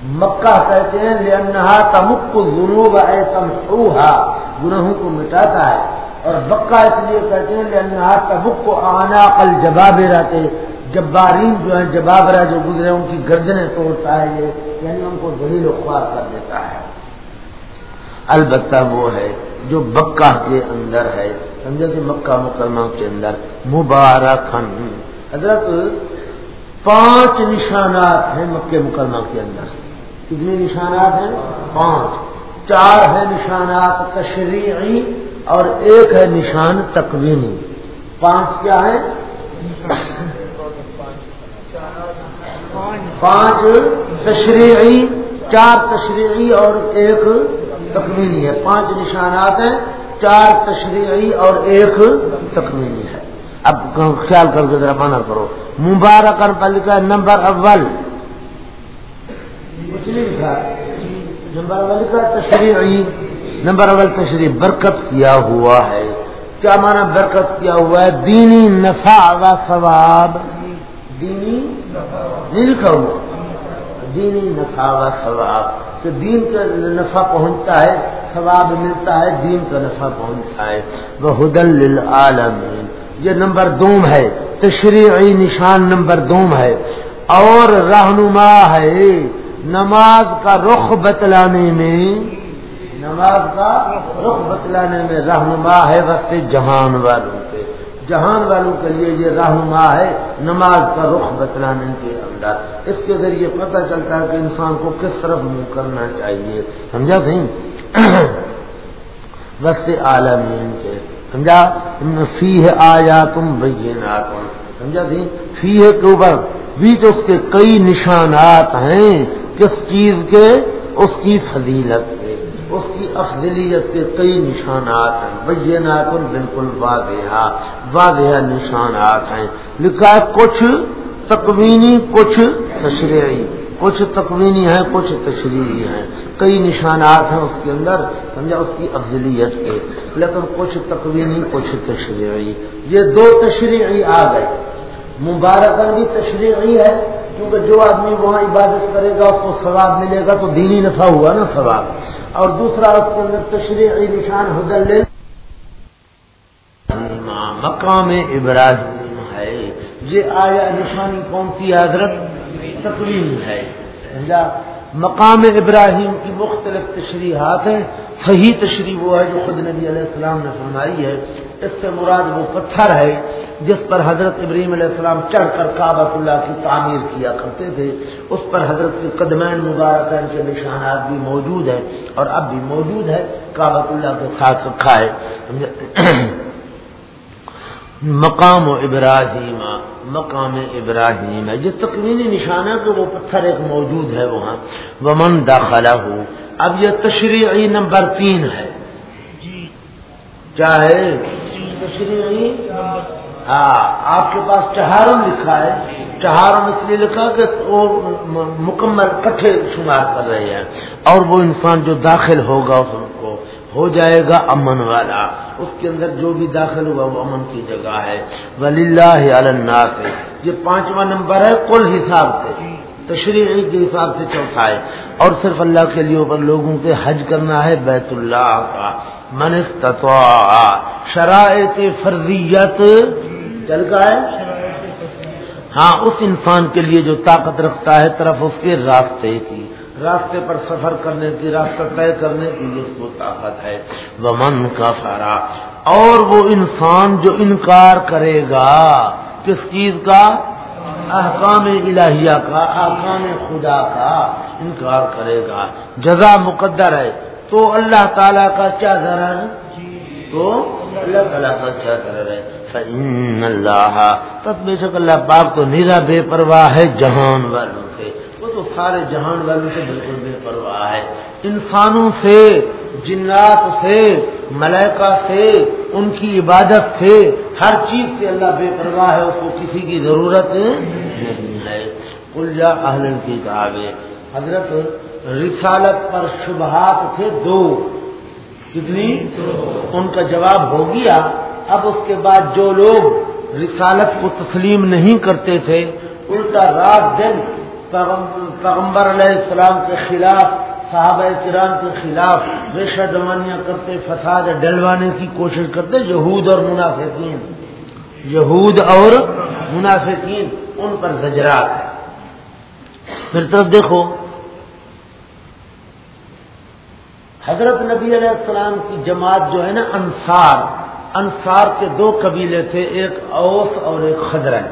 مکہ کہتے ہیں لنحا تمک جنوب اے تمسوہا گناہوں کو مٹاتا ہے۔ اور بکا اس لیے کہتے ہیں لنحا تبک کو آنا کل جباب رہتے جبارین جو ہیں جبابرا جو گزرے ان کی گردنیں توڑتا ہے یہ یعنی ان کو دلیل و خوار کر دیتا ہے۔ البتہ وہ ہے جو بکہ کے اندر ہے۔ سمجھے کہ مکہ مکرمہ کے اندر مبارک حضرت، پانچ نشانات ہیں مکہ مکرمہ کے اندر۔ کتنے نشانات ہیں؟ پانچ۔ چار ہے نشانات تشریعی اور ایک ہے نشان تقویمی۔ پانچ کیا ہے پانچ تشریعی، چار تشریعی اور ایک تکمیلی ہے۔ پانچ نشانات ہیں، چار تشریعی اور ایک تکمیلی ہے۔ اب خیال کر کے ذرا مانا کرو۔ مبارک پل نمبر اول۔ نمبر اول کا تشریعی، نمبر اول تشریح برکت کیا ہوا ہے؟ کیا مانا برکت کیا ہوا ہے؟ دینی نفع و ثواب۔ دینی نہیں لکھا ہوا۔ دینی نفع و ثواب۔ کہ دین کا نفع پہنچتا ہے، ثواب ملتا ہے، دین کا نفع پہنچتا ہے۔ وہ حدل عالمین یہ نمبر دوم ہے۔ تشریعی نشان نمبر دوم ہے۔ اور رہنما ہے۔ نماز کا رخ بتلانے میں نماز کا رخ بتلانے میں رہنما ہے وقت جہان والوں کے۔ جہان والوں کے لیے یہ رہنما ہے نماز کا رخ بتلانے کے اندر۔ اس کے ذریعے پتہ چلتا ہے کہ انسان کو کس طرف منہ کرنا چاہیے۔ سمجھا سی وقت عالمین کے۔ سمجھا؟ فی ہے آیا تم بینات۔ سمجھا سی فی ہے کے اوپر۔ بیچ اس کے کئی نشانات ہیں۔ کس چیز کے؟ اس کی فضیلت کے، اس کی افضلیت کے کئی نشانات ہیں۔ بینات بالکل واضح واضح نشانات ہیں۔ لکھا ہے، کچھ تکوینی، کچھ تشریعی۔ کچھ تکوینی ہیں، کچھ تشریحی ہیں۔ کئی نشانات ہیں اس کے اندر، سمجھا؟ اس کی افضلیت کے۔ لیکن کچھ تکوینی، کچھ تشریعی۔ یہ دو تشریعی آ گئے۔ مبارک بھی تشریعی ہے کیونکہ جو آدمی وہاں عبادت کرے گا، اس کو ثواب ملے گا، تو دینی نفع ہوا نا ثواب۔ اور دوسرا، اس کے اندر تشریعی نشان حدل مقام ابراہیم ہے۔ یہ آیا نشانی کون سی؟ حضرت تقریم ہے۔ مقام ابراہیم کی مختلف تشریحات ہیں۔ صحیح تشریح وہ ہے جو خود نبی علیہ السلام نے فرمائی ہے۔ اس سے مراد وہ پتھر ہے جس پر حضرت ابراہیم علیہ السلام چڑھ کر کعبۃ اللہ کی تعمیر کیا کرتے تھے۔ اس پر حضرت کے قدمین مبارکین کے نشانات بھی موجود ہیں اور اب بھی موجود ہے۔ کعبۃ اللہ کے ساتھ رکھا ہے۔ مقام و ابراہیم مقام ابراہیم۔ ہے یہ تقوینی نشان ہے کہ وہ پتھر ایک موجود ہے وہاں۔ ومن داخلہ ہو اب یہ تشریعی نمبر تین ہے۔ کیا ہے تشریعی ہاں آپ کے پاس چہارم لکھا ہے۔ چہارم اس لیے لکھا کہ وہ مکمل کٹھے شمار کر رہے ہیں۔ اور وہ انسان جو داخل ہوگا اس کو ہو جائے گا امن والا۔ اس کے اندر جو بھی داخل ہوا وہ امن کی جگہ ہے۔ ولی اللہ الناس۔ یہ پانچواں نمبر ہے کل حساب سے۔ تشریح کے حساب سے چوتھا ہے۔ اور صرف اللہ کے لیے اوپر لوگوں کے حج کرنا ہے بیت اللہ کا۔ من استطاع. شرائط فرضیت چل کا ہے؟ ہاں اس انسان کے لیے جو طاقت رکھتا ہے طرف اس کے راستے کی، راستے پر سفر کرنے کی، راستہ طے کرنے کی اس کو طاقت ہے۔ وہ من کا فارا اور وہ انسان جو انکار کرے گا، کس چیز کا؟ احکام الہیہ کا، احکام خدا کا انکار کرے گا۔ جزا مقدر ہے۔ تو اللہ تعالی کا کیا ذرا ہے؟ تو اللہ تعالیٰ کا کیا ذرا ہے؟ اللہ تب بے شک اللہ پاک تو نیرا بے پرواہ ہے جہان والوں سے۔ وہ تو سارے جہان والوں سے بالکل بے پرواہ ہے۔ انسانوں سے، جنات سے، ملائکہ سے، ان کی عبادت سے، ہر چیز سے اللہ بے پرواہ ہے، اس کو کسی کی ضرورت نہیں ہے۔ الجا اہل کی کتابیں حضرت رسالت پر شبہات تھے دو۔ کتنی؟ ان کا جواب ہو گیا۔ اب اس کے بعد جو لوگ رسالت کو تسلیم نہیں کرتے تھے، الٹا رات دن پیغمبر علیہ السلام کے خلاف، صحابہ کرام کے خلاف ریشہ دوانیاں کرتے، فساد ڈلوانے کی کوشش کرتے، یہود اور منافقین۔ یہود اور منافقین، ان پر زجرات۔ ہے پھر طرف دیکھو حضرت نبی علیہ السلام کی جماعت جو ہے نا انصار انصار کے دو قبیلے تھے، ایک اوس اور ایک خزرج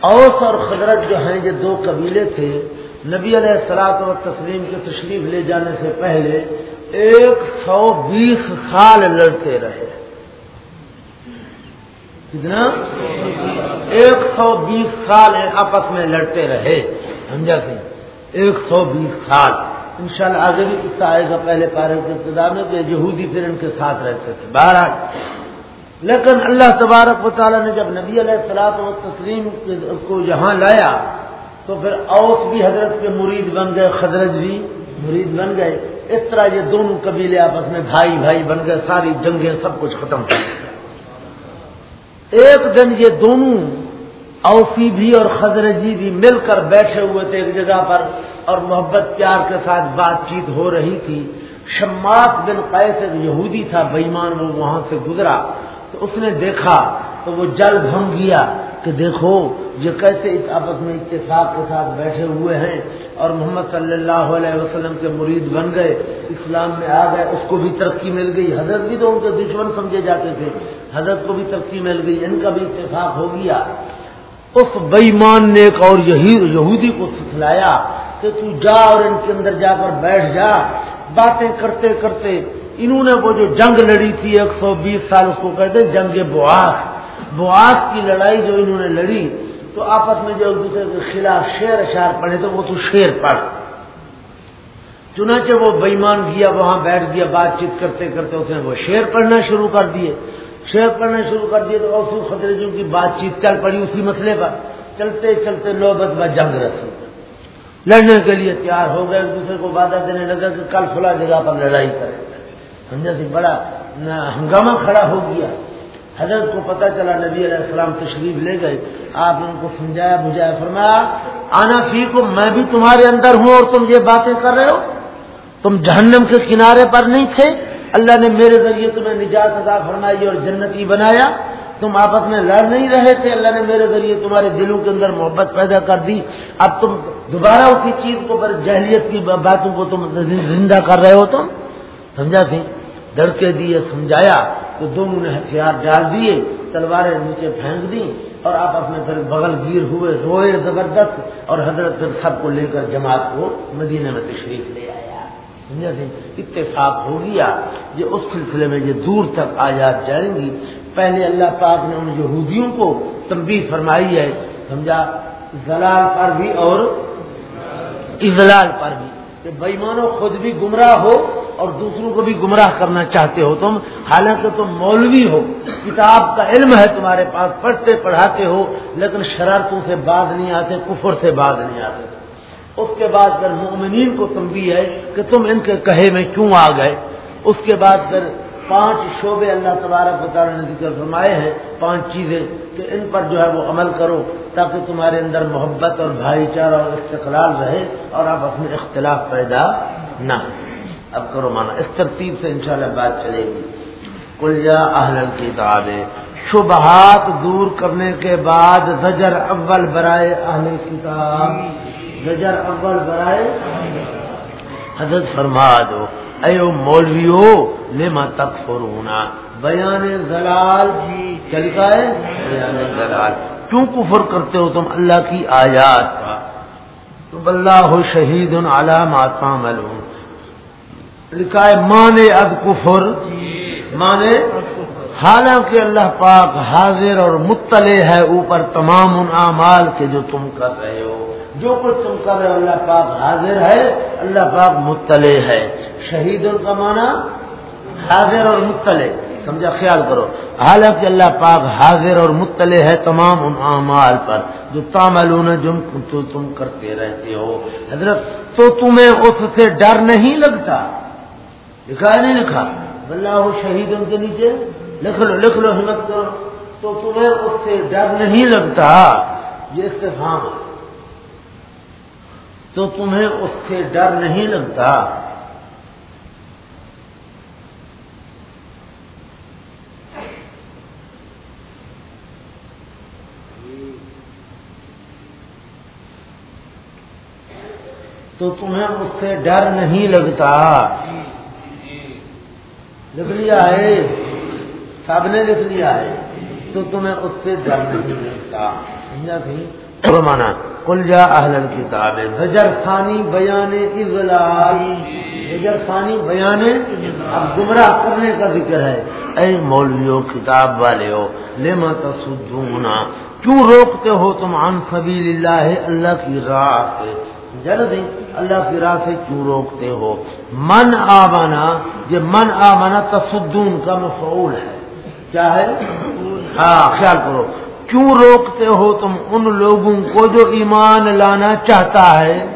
اوس اور خدرت جو ہیں، یہ دو قبیلے تھے۔ نبی علیہ السلاط و تسلیم کے تشریف لے جانے سے پہلے ایک سو بیس سال لڑتے رہے۔ کتنا؟ ایک سو بیس سال آپس میں لڑتے رہے۔ سمجھا سی ایک سو بیس سال۔ انشاءاللہ آگے بھی قصہ آئے گا پہلے پارے کے ابتدا میں کہ یہودی پھر ان کے ساتھ رہتے تھے۔ بہرحال، لیکن اللہ تبارک و تعالیٰ نے جب نبی علیہ السلاط و تسلیم کو یہاں لایا، تو پھر اوس بھی حضرت کے مرید بن گئے خدرت بھی مرید بن گئے۔ اس طرح یہ دونوں قبیلے آپس میں بھائی بھائی بن گئے، ساری جنگیں سب کچھ ختم کر ایک دن یہ دونوں اوفی بھی اور خزرجی بھی مل کر بیٹھے ہوئے تھے ایک جگہ پر۔ اور محبت پیار کے ساتھ بات چیت ہو رہی تھی۔ شمات بن قیس ایک یہودی تھا بےمان وہ وہاں سے گزرا۔ تو اس نے دیکھا، تو وہ جل بھم گیا کہ دیکھو، یہ کیسے اس آپس میں اتفاق کے ساتھ بیٹھے ہوئے ہیں اور محمد صلی اللہ علیہ وسلم کے مرید بن گئے، اسلام میں آ گئے، اس کو بھی ترقی مل گئی۔ حضرت بھی تو ان کے دشمن سمجھے جاتے تھے۔ حضرت کو بھی ترقی مل گئی، ان کا بھی اتفاق ہو گیا۔ اس بےمان نے ایک اور یہودی کو سکھلایا کہ تو جا اور ان کے اندر جا کر بیٹھ جا۔ باتیں کرتے کرتے انہوں نے وہ جو جنگ لڑی تھی ایک سو بیس سال، اس کو کہتے جنگ بواس۔ بواس کی لڑائی جو انہوں نے لڑی، تو آپس میں جو ایک دوسرے کے خلاف شیر اشار پڑے تو وہ تو شیر پڑھ۔ چنانچہ وہ بےمان گیا، وہاں بیٹھ گیا، بات چیت کرتے کرتے اس نے وہ شیر پڑھنا شروع کر دیے۔ شیر پڑھنا شروع کر دیے تو اوسو خطرے کی بات چیت چل پڑی اسی مسئلے پر۔ چلتے چلتے لوبت میں جنگ رسی لڑنے کے لیے تیار ہو گئے، ایک دوسرے کو وعدہ دینے لگا کہ کل فلاں جگہ پر لڑائی کریں۔ سمجھا سی بڑا ہنگامہ کھڑا ہو گیا۔ حضرت کو پتا چلا، نبی علیہ السلام تشریف لے گئے۔ آپ نے ان کو سمجھایا، بجھایا، فرمایا، آنا فی کو میں بھی تمہارے اندر ہوں اور تم یہ باتیں کر رہے ہو۔ تم جہنم کے کنارے پر نہیں تھے۔ اللہ نے میرے ذریعے تمہیں نجات ادا فرمائی اور جنتی بنایا۔ تم آپس میں لڑ نہیں رہے تھے۔ اللہ نے میرے ذریعے تمہارے دلوں کے اندر محبت پیدا کر دی۔ اب تم دوبارہ اسی چیز کو پر جہلیت کی باتوں کو تم زندہ کر رہے ہو تم؟ سمجھا سی؟ دڑکے دیے، سمجھایا تو دونوں نے ہتھیار ڈال دیے، تلواریں نیچے پھینک دی اور آپس میں پھر بغل گیر ہوئے روئے زبردست اور حضرت پھر سب کو لے کر جماعت کو مدینہ میں تشریف لے آیا۔ سمجھا سی؟ اتفاق ہو گیا یہ اس سلسلے میں یہ دور تک آزاد جائیں گی۔ پہلے اللہ پاک نے ان یہودیوں کو تنبیہ فرمائی ہے۔ سمجھا؟ زلال پر بھی اور اضلال پر بھی۔ کہ بےمانو خود بھی گمراہ ہو اور دوسروں کو بھی گمراہ کرنا چاہتے ہو۔ تم حالانکہ تم مولوی ہو، کتاب کا علم ہے تمہارے پاس، پڑھتے پڑھاتے ہو، لیکن شرارتوں سے بعد نہیں آتے، کفر سے بعد نہیں آتے۔ اس کے بعد پھر مومنین کو تم بھی ہے کہ تم ان کے کہے میں کیوں آ گئے؟ اس کے بعد پھر پانچ شعبے اللہ تبارک تعالیٰ نے ذکر فرمائے ہیں، پانچ چیزیں کہ ان پر جو ہے وہ عمل کرو تاکہ تمہارے اندر محبت اور بھائی چارہ اور استقلال رہے اور آپ اپنے اختلاف پیدا نہ اب کرو مانا، اس ترتیب سے انشاءاللہ بات چلے گی۔ کل یا اہل کتابیں شبہات دور کرنے کے بعد زجر اول برائے اہل کتاب زجر اول برائے حضرت فرما دو۔ ایو مولویو لما تکفرونا بیان زلال جی چلتا ہے؟ بیان زلال۔ کیوں کفر کرتے ہو تم؟ اللہ کی آیات۔ کا تم اللہ شہید علامات لکھا ہے، مانے اد کفر۔ مانے؟ حالانکہ اللہ پاک حاضر اور مطلع ہے اوپر تمام ان اعمال کے جو تم کر رہے ہو۔ جو کچھ تم کر رہے ہو، اللہ پاک حاضر ہے، اللہ پاک مطلع ہے۔ شہید کا معنی حاضر اور مطلع، سمجھا؟ خیال کرو۔ حالانکہ اللہ پاک حاضر اور مطلع ہے تمام ان اعمال پر، جو تاملون جم تو تم کرتے رہتے ہو۔ حضرت، تو تمہیں اس سے ڈر نہیں لگتا؟ لکھا نہیں لکھا؟ اللہ شہید ان کے نیچے۔ لکھ لو لکھ لو ہمت کرو۔ تو تمہیں اس سے ڈر نہیں لگتا، یہ استفام ہے۔ تو تمہیں اس سے ڈر نہیں لگتا۔ تو تمہیں اس سے ڈر نہیں لگتا۔ لکھ لیا ہے۔ سب نے لکھ لیا ہے۔ تو تمہیں اس سے ڈر نہیں لگتا۔ سمجھا سی مانا کل جا اہل کتاب زجر خانی بیان اضلال زجر خانی بیان اب گمراہ کرنے کا ذکر ہے۔ اے مولویو کتاب والے ہو لما تصدونا کیوں روکتے ہو تم عن سبیل اللہ اللہ کی راہ سے؟ جلد اللہ کی راہ سے کیوں روکتے ہو؟ من آمانا یہ من آمانا تصدون کا مفعول ہے۔ کیا ہے؟ ہاں خیال کرو۔ کیوں روکتے ہو تم ان لوگوں کو جو ایمان لانا چاہتا ہے؟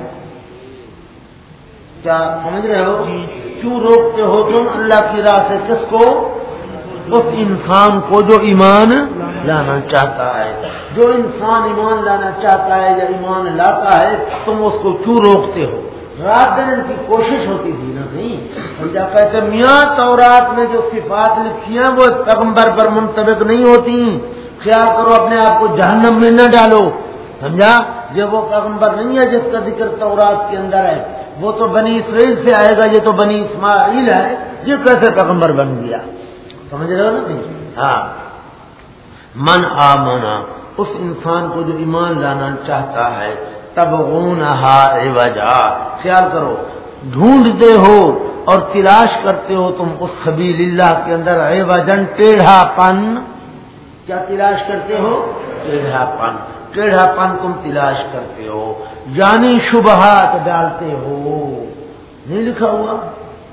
کیا سمجھ رہے ہو؟ کیوں روکتے ہو تم اللہ کی راہ سے کس کو؟ اس انسان کو جو ایمان لانا چاہتا ہے۔ جو انسان ایمان لانا چاہتا ہے یا ایمان لاتا ہے، تم اس کو کیوں روکتے ہو؟ رات دن ان کی کوشش ہوتی تھی نا نہیں سمجھا کہتے میاں تو رات میں جو صفات لکھی ہیں، وہ پیغمبر پر منتبک نہیں ہوتی۔ خیال کرو اپنے آپ کو جہنم میں نہ ڈالو، سمجھا؟ جب وہ پیغمبر نہیں ہے جس کا ذکر تورات کے اندر ہے، وہ تو بنی اسرائیل سے آئے گا، یہ تو بنی اسماعیل ہے، یہ کیسے پیغمبر بن گیا؟ سمجھ رہے ہو نا ہاں۔ من آ منا اس انسان کو جو ایمان لانا چاہتا ہے تب اون وجہ خیال کرو، ڈھونڈتے ہو اور تلاش کرتے ہو تم اس سبیل اللہ کے اندر اے وجن ٹیڑھا پن کیا تلاش کرتے ہو؟ ٹیڑھا پن ٹیڑھا پن تم تلاش کرتے ہو۔ یعنی شبہات ڈالتے ہو۔ نہیں لکھا ہوا؟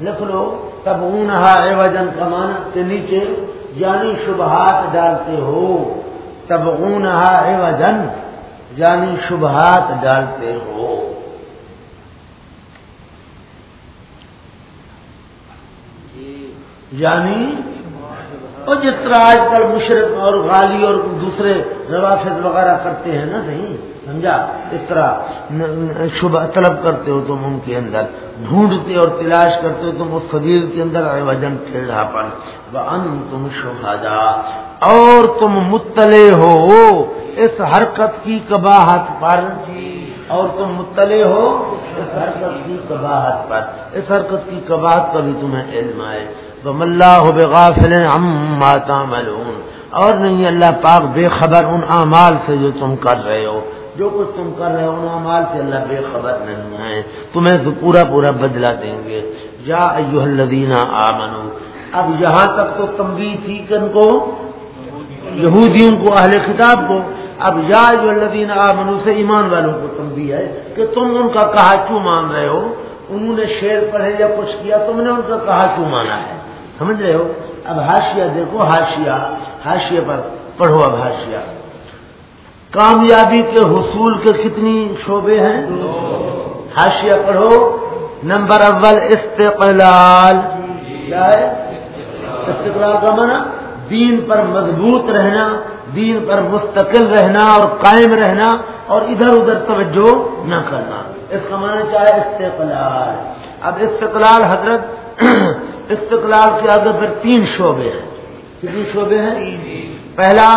لکھ لو۔ تب اون وجن کمانا کے نیچے یعنی شبہات ڈالتے ہو۔ تب اون وجن یعنی شبہات ڈالتے ہو۔ یعنی اور جس طرح آج کل مشرق اور غالی اور دوسرے روافظ وغیرہ کرتے ہیں نا صحیح؟ سمجھا؟ اس طرح شبہ طلب کرتے ہو تم ان کے اندر، ڈھونڈتے اور تلاش کرتے ہو تم اس فضیل کے اندر وجن ٹھیڑا پر۔ ان تم شہادا اور تم مطلع ہو اس حرکت کی کباہت پر۔ اور تم مطلع ہو اس حرکت کی کباہت پر۔ اس حرکت کی کباہت کا بھی تمہیں علم آئے۔ تو ملا ہو بے ہم ماتا اور نہیں، اللہ پاک بے خبر ان اعمال سے جو تم کر رہے ہو۔ جو کچھ تم کر رہے ہو، ان اعمال سے اللہ بے خبر نہیں ہے۔ تمہیں تو پورا پورا بدلا دیں گے۔ یا ایوہ الذین آمنو اب یہاں تک تو تمبی تھی کن کو؟ یہودیوں کو، اہل خطاب کو۔ اب یا الذین آمنو سے ایمان والوں کو تمبی ہے کہ تم ان کا کہا کیوں مان رہے ہو؟ انہوں نے شیر پڑھے یا کچھ کیا، تم نے ان کا کہا کیوں مانا ہے؟ سمجھ رہے ہو؟ اب ہاشیا دیکھو ہاشیا ہاشیے پر پڑھو اب ہاشیا کامیابی کے حصول کے کتنی شعبے ہیں؟ ہاشیا پڑھو۔ نمبر اول، استقلال۔ کیا ہے؟ استقلال کا مانا دین پر مضبوط رہنا، دین پر مستقل رہنا اور قائم رہنا اور ادھر ادھر توجہ نہ کرنا۔ اس کا مانا کیا ہے؟ استقلال۔ اب استقلال حضرت استقلال کے آگے پھر تین شعبے ہیں۔ کتنی شعبے ہیں؟ پہلا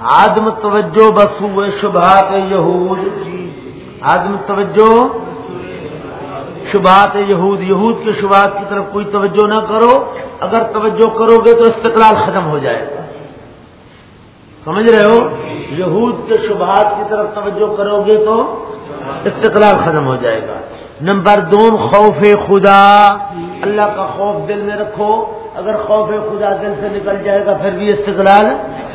آدم توجہ بسو شبہات یہود۔ آدم توجہ شبہات یہود۔ یہود کے شبہات کی طرف کوئی توجہ نہ کرو۔ اگر توجہ کرو گے تو استقلال ختم ہو جائے گا۔ سمجھ رہے ہو؟ یہود کے شبہات کی طرف توجہ کرو گے تو استقلال ختم ہو جائے گا۔ نمبر دو خوف خدا۔ اللہ کا خوف دل میں رکھو۔ اگر خوف خدا دل سے نکل جائے گا، پھر بھی استقلال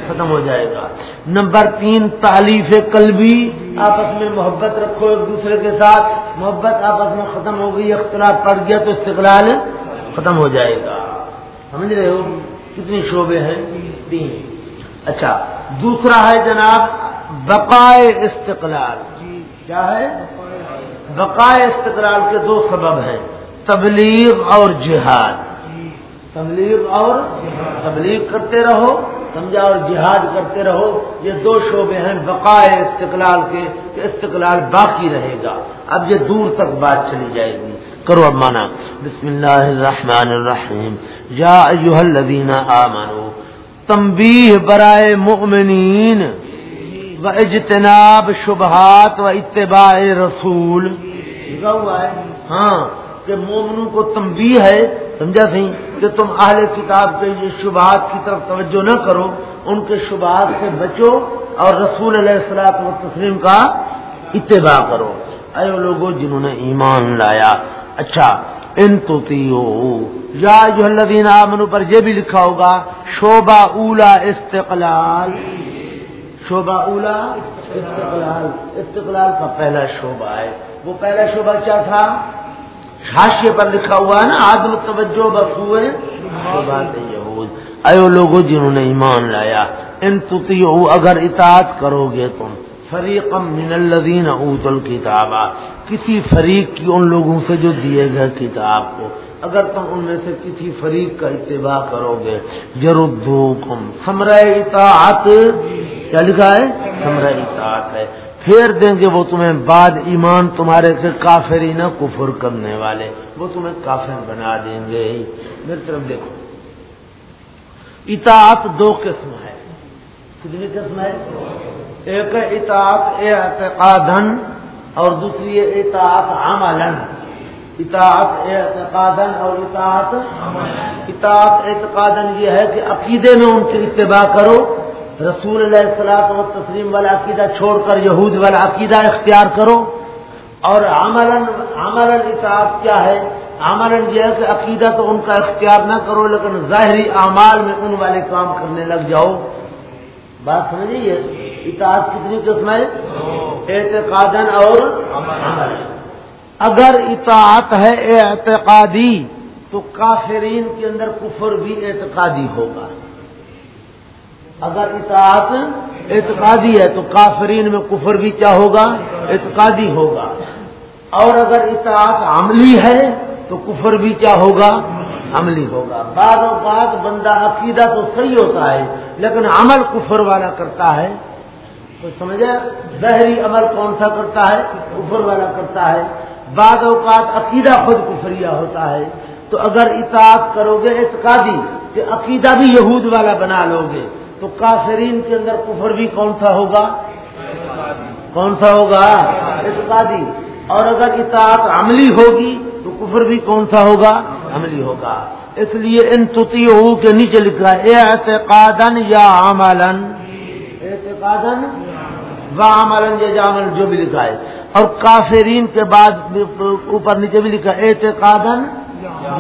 ختم ہو جائے گا۔ نمبر تین تعلیف قلبی۔ آپس میں محبت رکھو ایک دوسرے کے ساتھ۔ محبت آپس میں ختم ہو گئی، اختلاف پڑ گیا تو استقلال ختم ہو جائے گا۔ سمجھ رہے ہو؟ کتنی شعبے ہیں؟ تین۔ اچھا دوسرا ہے جناب، بقائے استقلال۔ کیا ہے؟ بقائے استقلال کے دو سبب ہیں، تبلیغ اور جہاد۔ تبلیغ اور تبلیغ کرتے رہو، سمجھا، اور جہاد کرتے رہو، یہ دو شعبے ہیں بقائے استقلال کے کہ استقلال باقی رہے گا۔ اب یہ دور تک بات چلی جائے گی۔ کرو اب مانا۔ بسم اللہ الرحمن الرحیم۔ یا ایوہ الذین آمنو، تنبیہ برائے مؤمنین۔ و اجتناب شبہات و اتباع رسول۔ لکھا ہوا ہے ہاں کہ مومنوں کو تمبی ہے، سمجھا سی؟ کہ تم اہل کتاب کے یہ شبہات کی طرف توجہ نہ کرو، ان کے شبہات سے بچو اور رسول علیہ السلاط و تسلیم کا اتباع کرو۔ اے لوگوں جنہوں نے ایمان لایا۔ اچھا ان تو یا جو اللہ پر یہ بھی لکھا ہوگا شوبہ اولا استقلال۔ شعبہ اولا، استقلال. استقلال کا پہلا شعبہ ہے۔ وہ پہلا شعبہ کیا تھا؟ حاشے پر لکھا ہوا ہے نا آدم توجہ بس ہوئے اے لوگوں جنہوں نے ایمان لایا، ان تطیعو، اگر اطاعت کرو گے تم۔ فریقم من الذین اوت الکتاب کسی فریق کی ان لوگوں سے جو دیے گئے کتاب کو۔ اگر تم ان میں سے کسی فریق کا اتباع کرو گے جردوکم سمرہ اطاعت۔ کیا لکھا ہے؟ سمرہ اطاعت ہے۔ پھیر دیں گے وہ تمہیں بعد ایمان تمہارے سے کافری نہ کفر کرنے والے۔ وہ تمہیں کافر بنا دیں گے۔ میری طرف دیکھو۔ اطاعت دو قسم ہے۔ کتنی قسم ہے؟ ایک اطاعت اعتقادن اور دوسری اطاعت عملن اطاعت اعتقادن اور اطاعت اطاعت اعتقادن یہ ہے کہ عقیدے میں ان کی اتباع کرو۔ رسول اللہ السلاط و تسلیم والا عقیدہ چھوڑ کر یہود والا عقیدہ اختیار کرو۔ اور عملاً عملاً اطاعت کیا ہے؟ عملاً یہ ہے کہ عقیدہ تو ان کا اختیار نہ کرو، لیکن ظاہری اعمال میں ان والے کام کرنے لگ جاؤ۔ بات سمجھیے اطاعت کتنی قسم ہے؟ اعتقادن اور اگر اطاعت ہے اعتقادی، تو کافرین کے اندر کفر بھی اعتقادی ہوگا۔ اگر اطاعت اعتقادی ہے، تو کافرین میں کفر بھی کیا ہوگا؟ اعتقادی ہوگا۔ اور اگر اطاعت عملی ہے، تو کفر بھی کیا ہوگا؟ عملی ہوگا۔ بعض اوقات بندہ عقیدہ تو صحیح ہوتا ہے، لیکن عمل کفر والا کرتا ہے۔ تو سمجھے بحری عمل کون سا کرتا ہے؟ کفر والا کرتا ہے۔ بعض اوقات عقیدہ خود کفریہ ہوتا ہے۔ تو اگر اطاعت کرو گے اعتقادی کہ عقیدہ بھی یہود والا بنا لو گے تو کافرین کے اندر کفر بھی کون سا ہوگا؟ کون سا ہوگا؟ اعتقادی۔ اور اگر اطاعت عملی ہوگی، تو کفر بھی کون سا ہوگا؟ عملی ہوگا۔ اس لیے ان تتیو کے نیچے لکھا ہے اعتقادن یا عملن اعتقادن یہ جامل جو بھی لکھا ہے۔ اور کافرین کے بعد اوپر نیچے بھی لکھا ہے اعتقادن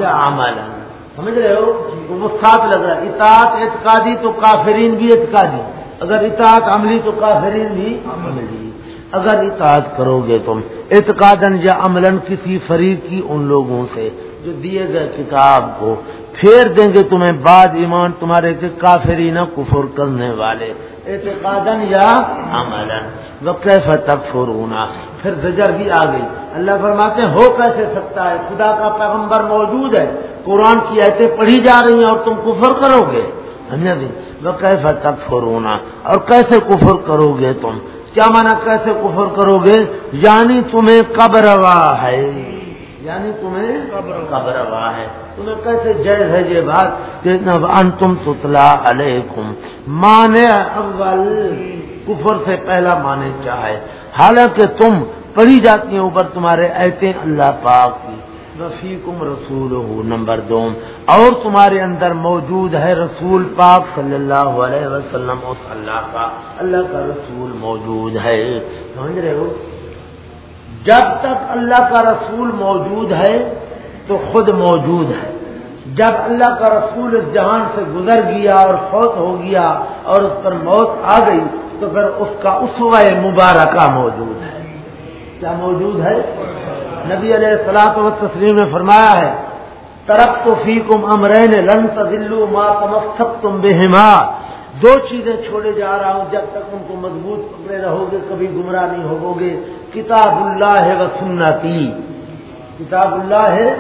یا عملن سمجھ رہے ہو؟ وہ ساتھ لگ رہا ہے۔ اطاعت اعتقادی تو کافرین بھی اعتقادی۔ اگر اطاعت عملی تو کافرین بھی عملی۔ اگر اطاعت کرو گے تم اعتقادن یا عملاً کسی فریق کی ان لوگوں سے جو دیے گئے کتاب کو پھیر دیں گے تمہیں۔ بعد ایمان تمہارے کے کافری نہ کفر کرنے والے۔ اعتقادن یا عملاً. وہ کیسا تک پھر زجر بھی آ گئی. اللہ فرماتے ہیں، ہو کیسے سکتا ہے؟ خدا کا پیغمبر موجود ہے، قرآن کی ایسے پڑھی جا رہی ہیں اور تم کفر کرو گے؟ وہ کیسا تک ہونا اور کیسے کفر کرو گے تم؟ کیا مانا کیسے کفر کرو گے؟ یعنی تمہیں کب روا ہے۔ یعنی تمہیں کب روا ہے۔ تمہیں کیسے جائز ہے یہ بات کہ ان تم تتلا علیکم۔ مانے اول کفر سے پہلا مانے چاہے حالانکہ تم پڑھی جاتی ہیں اوپر تمہارے ایتے اللہ پاک کی۔ رفیقم رسول ہو نمبر دو۔ اور تمہارے اندر موجود ہے رسول پاک صلی اللہ علیہ وسلم اس اللہ کا اللہ کا رسول موجود ہے۔ سمجھ رہے ہو؟ جب تک اللہ کا رسول موجود ہے تو خود موجود ہے۔ جب اللہ کا رسول اس جہان سے گزر گیا اور فوت ہو گیا اور اس پر موت آ گئی، تو پھر اس کا اسوہ مبارکہ موجود ہے۔ کیا موجود ہے؟ نبی علیہ السلاط و تسلیم نے فرمایا ہے ترق تو فی کم امرین لن تزلو ما تمسک تم بہما دو چیزیں چھوڑے جا رہا ہوں، جب تک ان کو مضبوط پکڑے رہو گے کبھی گمراہ نہیں ہوگو گے کتاب اللہ ہے و سنتی۔ کتاب اللہ ہے،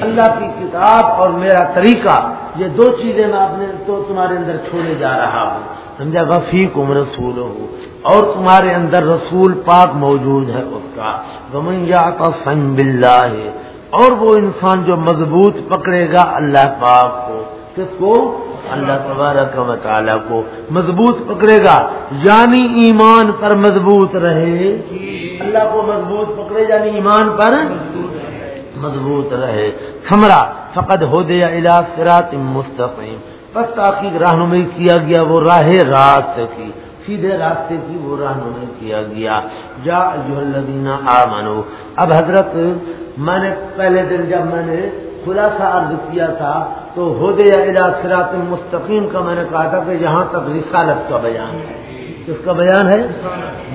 اللہ کی کتاب اور میرا طریقہ۔ یہ دو چیزیں میں اپنے تو تمہارے اندر چھوڑے جا رہا ہوں۔ سمجھا؟ وفیق عمر رسول ہو اور تمہارے اندر رسول پاک موجود ہے اس کا۔ گمنجا کا سنگ بلّہ ہے اور وہ انسان جو مضبوط پکڑے گا، اللہ پاک کو۔ کس کو؟ اللہ تبارک و تعالیٰ کو مضبوط پکڑے گا یعنی ایمان پر مضبوط رہے۔ اللہ کو مضبوط پکڑے یعنی ایمان پر مضبوط رہے۔ سمرا فقد ہو دے یا سرات مستقیم۔ بس تاخیر رہنمائی کیا گیا، وہ راہ راست کی۔ سیدھے راستے کی وہ رہنمائی کیا گیا۔ جا الذین آمنو، اب حضرت، میں نے پہلے دن جب میں نے خلاصہ عرض کیا تھا تو ہو دے یا سرات مستقیم کا میں نے کہا تھا کہ یہاں تک رسالت کا بیان ہے۔ اس کا بیان ہے؟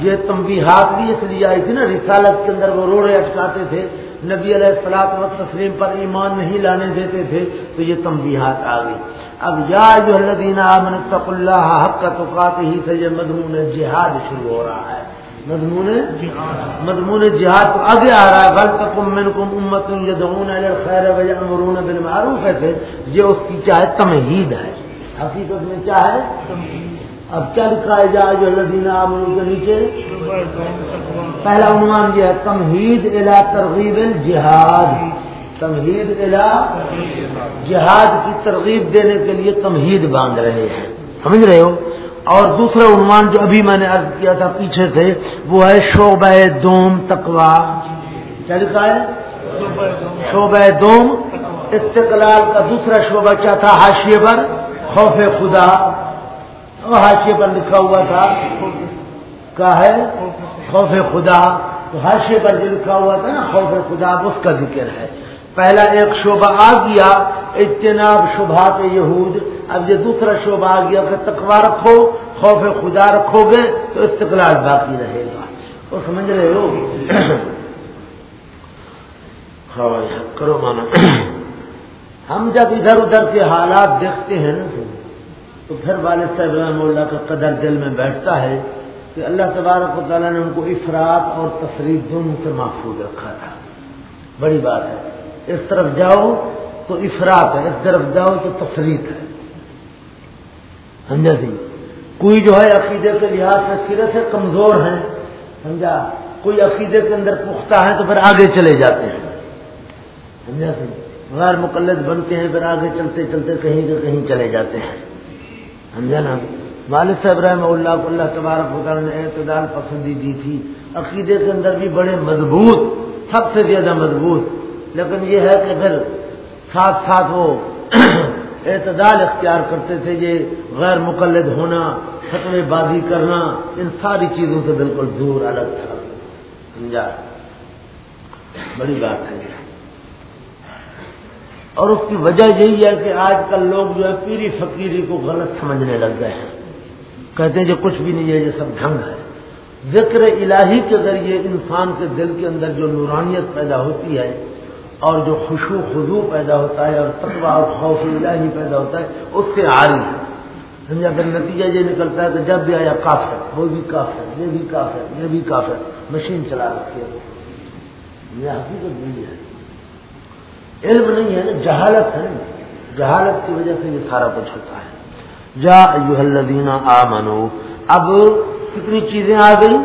یہ تمبیحات بھی اس لیے آئی تھی نا، رسالت کے اندر وہ روڑے اٹکاتے تھے۔ نبی علیہ السلاط و تسلیم پر ایمان نہیں لانے دیتے تھے، تو یہ تمبیحات آ گئی۔ اب یا جو اللہ تق اللہ حق کا توقات ہی سے یہ مضمون جہاد شروع ہو رہا ہے۔ مضمون مضمون جہاد تو آگے آ رہا ہے۔ بل تکم من کم امت یدعون خیر ویامرون بالمعروف۔ ہے یہ اس کی چاہے تمہید ہے۔ حقیقت میں کیا ہے؟ اب کیا لکھا ہے؟ جا جو اللہ عامن کے نیچے۔ پہلا عنوان یہ ہے تمہید الا ترغیب جہاد تمہید الا جہاد کی ترغیب دینے کے لیے تمہید باندھ رہے ہیں۔ سمجھ رہے ہو؟ اور دوسرا عنوان جو ابھی میں نے عرض کیا تھا پیچھے سے، وہ ہے شعبہ دوم تقوا کیا لکھا ہے؟ شعبہ دوم استقلال کا دوسرا شعبہ کیا تھا؟ حاشیے پر۔ خوف خدا۔ حاشیے پر لکھا ہوا تھا۔ کیا ہے؟ خوف خدا۔ تو حاشیے پر جو لکھا ہوا تھا نا، خوف خدا، اس کا ذکر ہے۔ پہلا ایک شعبہ آ گیا، اجتناب شبہات یہود۔ اب یہ دوسرا شعبہ آ گیا کہ تقوا رکھو، خوف خدا رکھو گے تو استقلال باقی رہے گا۔ وہ سمجھ رہے ہو؟ کرو مانا۔ ہم جب ادھر ادھر کے حالات دیکھتے ہیں نا، تو پھر والد صاحب رحم اللہ کا قدر دل میں بیٹھتا ہے کہ اللہ تبارک و تعالیٰ نے ان کو افراد اور تفریح دونوں سے محفوظ رکھا تھا۔ بڑی بات ہے۔ اس طرف جاؤ تو افراد ہے، اس طرف جاؤ تو تفریح ہے۔ سمجھا سی؟ کوئی جو ہے عقیدے کے لحاظ سے سرے سے کمزور ہیں سمجھا؟ کوئی عقیدے کے اندر پختہ ہے تو پھر آگے چلے جاتے ہیں۔ سمجھا سی؟ غیر مقلد بنتے ہیں، پھر آگے چلتے چلتے کہیں سے کہیں چلے جاتے ہیں۔ سمجھا نا؟ والد صاحب رحمہ اللہ کو اللہ تبارک وطال نے اعتدال پسندی دی تھی۔ عقیدے کے اندر بھی بڑے مضبوط، سب سے زیادہ مضبوط۔ لیکن یہ ہے کہ پھر ساتھ ساتھ وہ اعتدال اختیار کرتے تھے یہ غیر مقلد ہونا فتوے بازی کرنا، ان ساری چیزوں سے بالکل دور الگ تھا۔ سمجھا؟ بڑی بات ہے۔ اور اس کی وجہ یہی ہے کہ آج کل لوگ جو ہے پیری فقیری کو غلط سمجھنے لگ گئے ہیں۔ کہتے ہیں جو کچھ بھی نہیں ہے، یہ سب ڈھنگ ہے۔ ذکر الہی کے ذریعے انسان کے دل کے اندر جو نورانیت پیدا ہوتی ہے اور جو خوشو خزو پیدا ہوتا ہے اور تقوا اور خوف الہی پیدا ہوتا ہے، اس سے آ رہی ہے۔ سمجھا؟ پھر نتیجہ یہ نکلتا ہے کہ جب بھی آیا کاف ہے وہ بھی کاف ہے یہ بھی کاف ہے یہ بھی کاف ہے مشین چلا رکھی ہے یہ حقیقت نہیں ہے۔ علم نہیں ہے نا، جہالت ہے نا۔ جہالت کی وجہ سے یہ سارا کچھ ہوتا ہے۔ جا الدین آ منو اب کتنی چیزیں آ گئی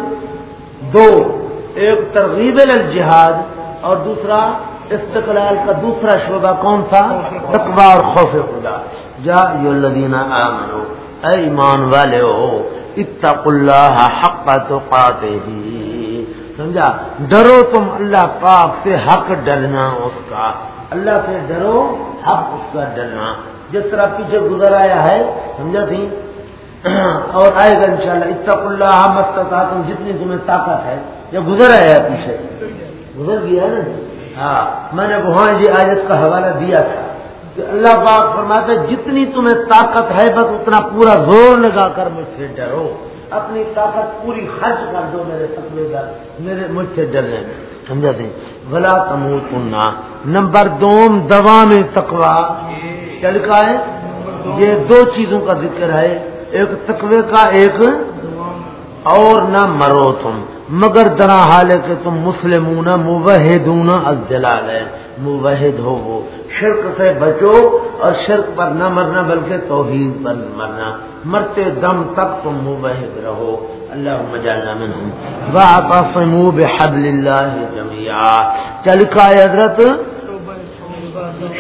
دو۔ ایک ترغیب الجہاد اور دوسرا استقلال کا دوسرا شعبہ کون تھا؟ تقوا اور خوف خدا۔ جا الدین آ منو اے ایمان والے ہو اتق اللہ حق تو پاتے ہی سمجھا؟ ڈرو تم اللہ پاک سے حق ڈرنا اس کا۔ اللہ سے ڈرو اب اس کا ڈرنا۔ جس طرح پیچھے گزر آیا ہے، سمجھا تھی؟ اور آئے گا انشاءاللہ شاء اللہ اللہ مستقات جتنی تمہیں طاقت ہے۔ یہ گزر آیا پیچھے۔ گزر گیا نا؟ ہاں میں نے وہاں جی آج اس کا حوالہ دیا تھا کہ اللہ پاک فرماتا جتنی تمہیں طاقت ہے، بس اتنا پورا زور لگا کر مجھ سے ڈرو۔ اپنی طاقت پوری خرچ کر دو میرے تقوی کا، میرے مجھ سے ڈرنے میں۔ سمجھا دیں؟ بلا تمو کننا نمبر دوم دوا میں تکوا چل کا ہے؟ یہ دو چیزوں کا ذکر ہے۔ ایک تقوی کا، ایک اور نہ مرو تم۔ مگر درا حال ہے کہ تم مسلمون موحدون الجلال ہے موحد ہو وہ۔ شرک سے بچو اور شرک پر نہ مرنا بلکہ توحید پر مرنا۔ مرتے دم تک تم موحد رہو۔ اللہ مجالنا منہم۔ واقفمو بحبل اللہ جمعیہ کیا لکھا ہے حضرت؟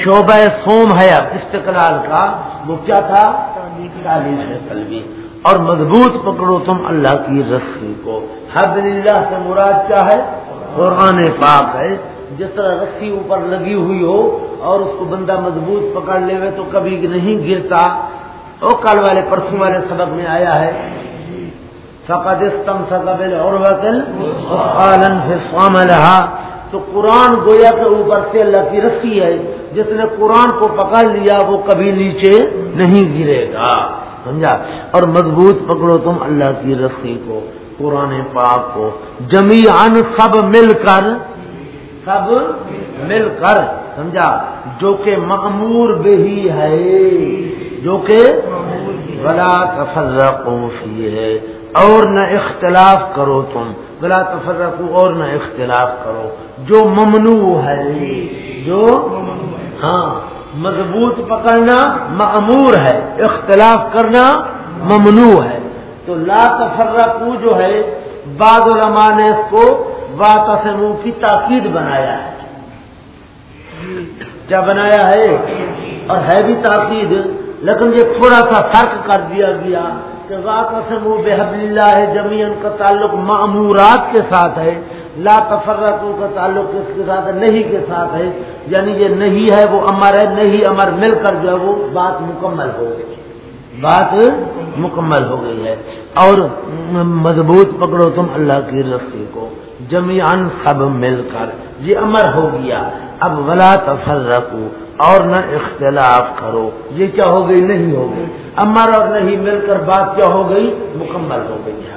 شعبہ سوم ہے استقلال کا۔ وہ کیا تھا؟ تعلیم قلبی۔ اور مضبوط پکڑو تم اللہ کی رسی کو۔ حد اللہ سے مراد کیا ہے؟ قرآن پاک ہے۔ جس طرح رسی اوپر لگی ہوئی ہو اور اس کو بندہ مضبوط پکڑ لے تو کبھی نہیں گرتا۔ او کل والے پرسوں والے سبق میں آیا ہے۔ فقط سقبل اور رہا تو قرآن گویا کے اوپر سے اللہ کی رسی ہے۔ جس نے قرآن کو پکڑ لیا وہ کبھی نیچے نہیں گرے گا۔ سمجھا؟ اور مضبوط پکڑو تم اللہ کی رسی کو، قرآن پاک کو۔ جمی ان سب مل کر، سب مل کر، سمجھا؟ جو کہ معمور بہی ہے، جو کہ بلا تفرقو فی ہے اور نہ اختلاف کرو تم بلا تفرقو اور نہ اختلاف کرو۔ جو ممنوع ہے، جو ہاں مضبوط پکڑنا معمور ہے، اختلاف کرنا ممنوع ہے۔ تو لا تفرقو جو ہے، بعض علماء نے اس کو باتوں کی تاکید بنایا ہے۔ کیا بنایا ہے؟ اور ہے بھی تاکید، لیکن یہ تھوڑا سا فرق کر دیا گیا کہ واقع بحب اللہ ہے جمین کا تعلق معمورات کے ساتھ ہے۔ لا تفرقوں کا تعلق کس کے ساتھ ہے نہیں کے ساتھ ہے یعنی یہ نہیں ہے، وہ امر ہے، نہیں امر، مل کر جو ہے وہ بات مکمل ہو گئی۔ بات مکمل ہو گئی ہے۔ اور مضبوط پکڑو تم اللہ کی رسی کو۔ جمیان سب مل کر۔ یہ امر ہو گیا۔ اب ولا تفرقو اور نہ اختلاف کرو۔ یہ کیا ہو گئی؟ نہیں ہو گئی۔ امر اور نہیں مل کر بات کیا ہو گئی؟ مکمل ہو گئی ہے۔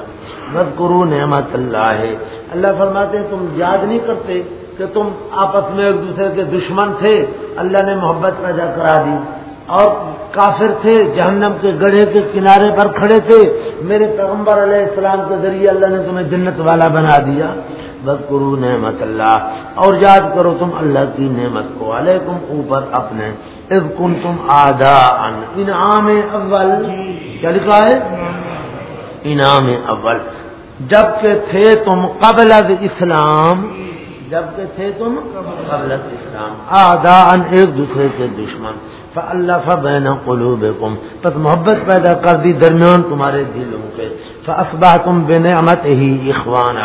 بس کرو نعمت اللہ۔ ہے اللہ فرماتے ہیں، تم یاد نہیں کرتے کہ تم آپس میں ایک دوسرے کے دشمن تھے۔ اللہ نے محبت پیدا کرا دی۔ اور کافر تھے، جہنم کے گڑھے کے کنارے پر کھڑے تھے۔ میرے پیغمبر علیہ السلام کے ذریعے اللہ نے تمہیں جنت والا بنا دیا۔ بس کرو نعمت اللہ۔ اور یاد کرو، تم اللہ کی نعمت کو۔ علیکم اوپر اپنے۔ اذ کن تم آدھا انعام اول۔ کیا لکھا ہے؟ انعام اول۔ جبکہ تھے تم قبل اسلام، جبکہ تھے تم قبل اسلام، آدھا ان ایک دوسرے کے دشمن اللہ فین قلوب بس محبت پیدا کر دی درمیان تمہارے دلوں کے۔ فاسبہ تم بے نعمت ہی اخوان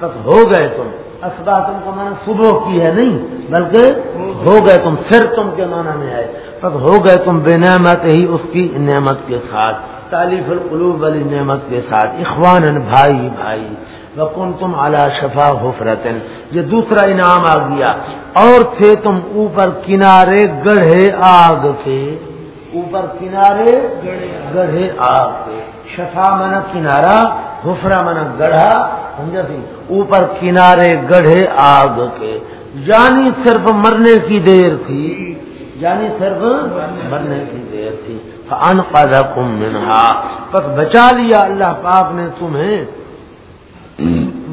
بس ہو گئے تم۔ اسبا تم کا معنی صبح کی ہے نہیں، بلکہ ہو گئے تم، پھر تم کے معنی میں آئے۔ بس ہو گئے تم بے نعمت ہی اس کی نعمت کے ساتھ۔ تعلیف القلوب والی نعمت کے ساتھ اخوان بھائی بھائی وکن تم اعلی شفا حفرتن، یہ دوسرا انعام آ گیا۔ اور تھے تم اوپر کنارے گڑھے آگ کے۔ اوپر کنارے گڑھے آگ کے۔ شفا من کنارا حفرا من گڑھا، سمجھا تھی اوپر کنارے گڑھے آگ کے۔ یعنی صرف مرنے کی دیر تھی۔ یعنی صرف مرنے کی دیر تھی۔ ان پادا کم منہا بس بچا لیا اللہ پاک نے تمہیں۔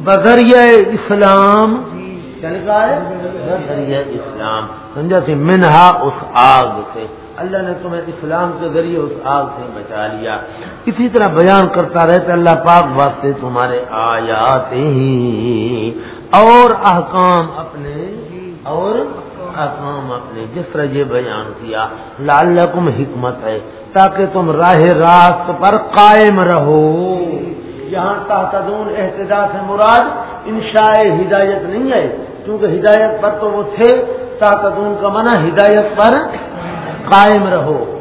بذریعہ اسلام۔ یعنی بذریعہ اسلام۔ سمجھا سی منہا اس آگ سے۔ اللہ نے تمہیں اسلام کے ذریعے اس آگ سے بچا لیا۔ اسی طرح بیان کرتا رہتا اللہ پاک واسطے تمہارے آیات ہی۔ اور احکام اپنے اور احکام اپنے جس طرح یہ بیان کیا۔ لعلکم حکمت ہے، تاکہ تم راہ راست پر قائم رہو۔ یہاں تحتدون احتجاج سے مراد انشاء ہدایت نہیں ہے، کیونکہ ہدایت پر تو وہ تھے تحتدون کا منع ہدایت پر قائم رہو۔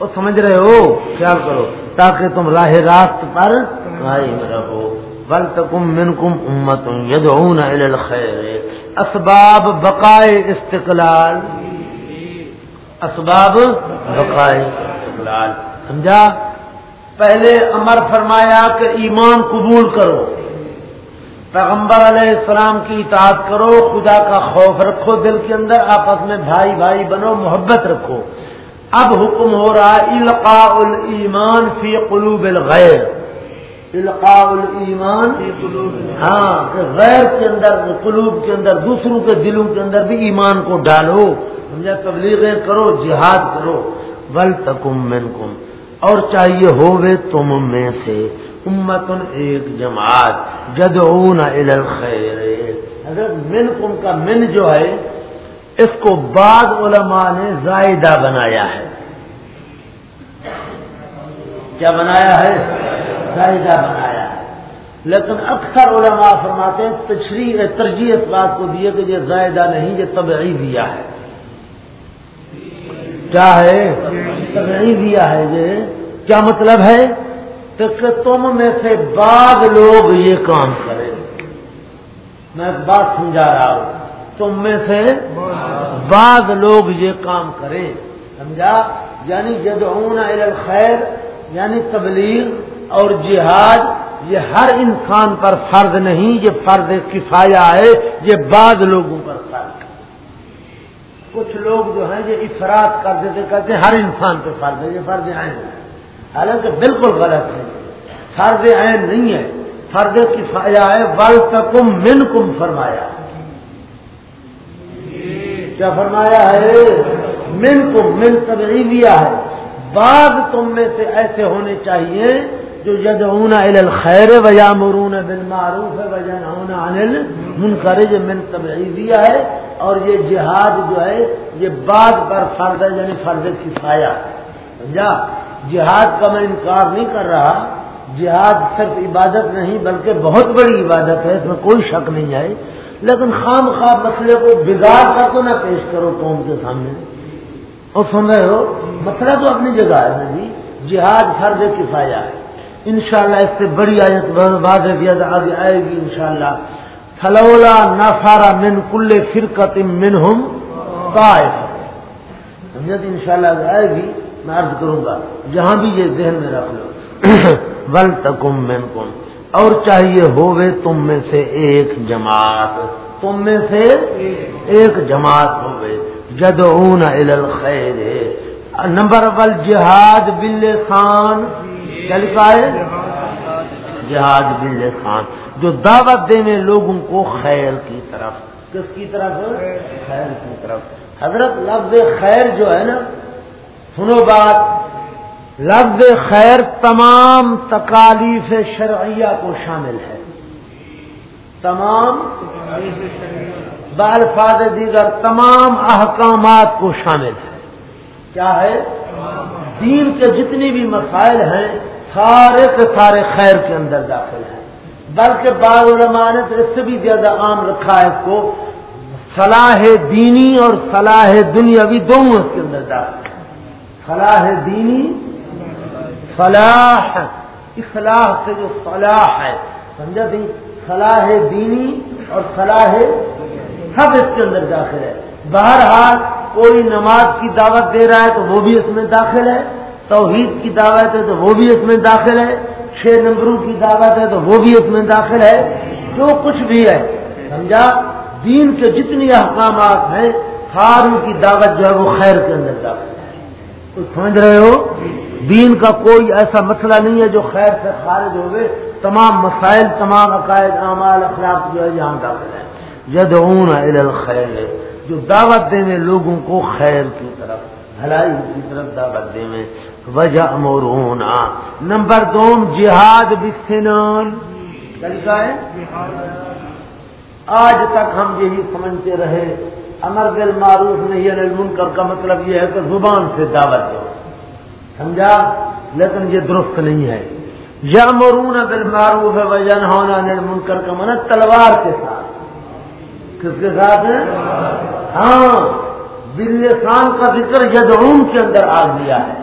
وہ سمجھ رہے ہو؟ خیال کرو، تاکہ تم راہ راست پر قائم رہو۔ بل تکم من کم امت یدعون الخیر. اسباب بقائے استقلال. اسباب بقائے استقلال. سمجھا؟ پہلے امر فرمایا کہ ایمان قبول کرو. پیغمبر علیہ السلام کی اطاعت کرو، خدا کا خوف رکھو، دل کے اندر آپس میں بھائی بھائی بنو، محبت رکھو. اب حکم ہو رہا القاء الایمان فی قلوب الغیر. القاء الایمان. ہاں کہ غیر کے اندر قلوب کے اندر دوسروں کے دلوں کے اندر بھی ایمان کو ڈالو. سمجھا؟ تبلیغیں کرو جہاد کرو. ول تکم اور چاہیے ہوئے تم میں سے امتن ایک جماعت جدعون الخیر. اگر من کم کا من جو ہے اس کو بعض علماء نے زائدہ بنایا ہے. کیا بنایا ہے؟ زائدہ بنایا ہے۔ لیکن اکثر علماء فرماتے ہیں تشریح ترجیح اس بات کو دیے کہ یہ زائدہ نہیں، یہ طبعی دیا ہے۔ کیا ہے؟ نہیں دیا ہے یہ۔ کیا مطلب ہے؟ کہ تم میں سے بعض لوگ یہ کام کریں۔ میں بات سمجھا رہا ہوں۔ تم میں سے بعض لوگ یہ کام کریں۔ سمجھا؟ یعنی جدعون خیر یعنی تبلیغ۔ اور جہاد یہ ہر انسان پر فرض نہیں، یہ فرض کفایا ہے، یہ بعض لوگوں پر فرض کچھ لوگ جو ہیں، یہ افراد کر دیتے کہتے ہیں ہر انسان پہ فرض ہے، یہ فرض عین ہے۔ حالانکہ بالکل غلط ہے۔ فرض عین نہیں ہے، فرض کفایا ہے۔ ول تکم من کم فرمایا۔ کیا فرمایا ہے؟ من کم من تبعیویہ ہے۔ بعض تم میں سے ایسے ہونے چاہیے جو یدعون الى الخیر و یامرون بالمعروف و ینہون عن المنکر، یہ من تبعیدیہ ہے اور یہ جہاد جو ہے، یہ بعد پر فرض ہے یعنی فرض کفایا سمجھا؟ جہاد کا میں انکار نہیں کر رہا۔ جہاد صرف عبادت نہیں، بلکہ بہت بڑی عبادت ہے، اس میں کوئی شک نہیں ہے۔ لیکن خام خواب مسئلے کو بگاڑ کر تو نہ پیش کرو قوم کے سامنے۔ اور سن رہے ہو؟ مسئلہ تو اپنی جگہ ہے نا جی۔ جہاد فرض کفایا ہے۔ انشاءاللہ اس سے بڑی آیت واضح آگے آئے گی انشاءاللہ. فلولا نفارا من کل فرقت من ہم سمجھا ان شاء اللہ آئے گی، میں عرض کروں گا، جہاں بھی یہ ذہن میں رکھ لو. ول تکم من کم اور چاہیے ہوئے تم میں سے ایک جماعت، تم میں سے ایک جماعت ہوئے. جد اون الخیر. نمبر ول جہاد بل خان کیا لکھا ہے؟ جہاد بل خان۔ جو دعوت دینے لوگوں کو خیر کی طرف۔ کس کی طرف؟ خیر کی طرف۔ حضرت لفظ خیر جو ہے نا، سنو بات۔ لفظ خیر تمام تکالیف شرعیہ کو شامل ہے۔ تمام بالفاظ دیگر تمام احکامات کو شامل ہے۔ کیا ہے؟ دین کے جتنی بھی مسائل ہیں سارے کے سارے خیر کے اندر داخل ہیں۔ بلکہ بعض علماء نے تو اس سے بھی زیادہ عام رکھا ہے اس کو، صلاح دینی اور صلاح دنیاوی دونوں اس کے اندر داخل ہیں۔ صلاح دینی فلاح اصلاح سے جو فلاح ہے، سمجھا تھی صلاح دینی اور صلاح سب اس کے اندر داخل ہے۔ بہرحال کوئی نماز کی دعوت دے رہا ہے تو وہ بھی اس میں داخل ہے۔ توحید کی دعوت ہے تو وہ بھی اس میں داخل ہے۔ چھ نمبروں کی دعوت ہے تو وہ بھی اس میں داخل ہے۔ جو کچھ بھی ہے، سمجھا؟ دین کے جتنی احکامات ہیں ساروں کی دعوت جو ہے وہ خیر کے اندر داخل ہے۔ تو سمجھ رہے ہو؟ دین کا کوئی ایسا مسئلہ نہیں ہے جو خیر سے خارج ہوئے۔ تمام مسائل، تمام عقائد، اعمال، اخلاق جو ہے، یہاں داخل ہے جد اون خیر ہے جو دعوت دینے لوگوں کو خیر کی طرف۔ بھلائی کی طرف دعوت دینے وجہ مورونا۔ نمبر دو، جہاد بسنان طریقہ ہے؟ آج تک ہم یہی سمجھتے رہے، امر دل معروف نہیں المنکر کا مطلب یہ ہے کہ زبان سے دعوت دو۔ سمجھا؟ لیکن یہ درست نہیں ہے۔ یا مرون بل معروف ہے وجہ ہونا منکر کا من تلوار کے ساتھ۔ کس کے ساتھ؟ ہاں۔ بلسان کا ذکر یدعون کے اندر آ گیا ہے۔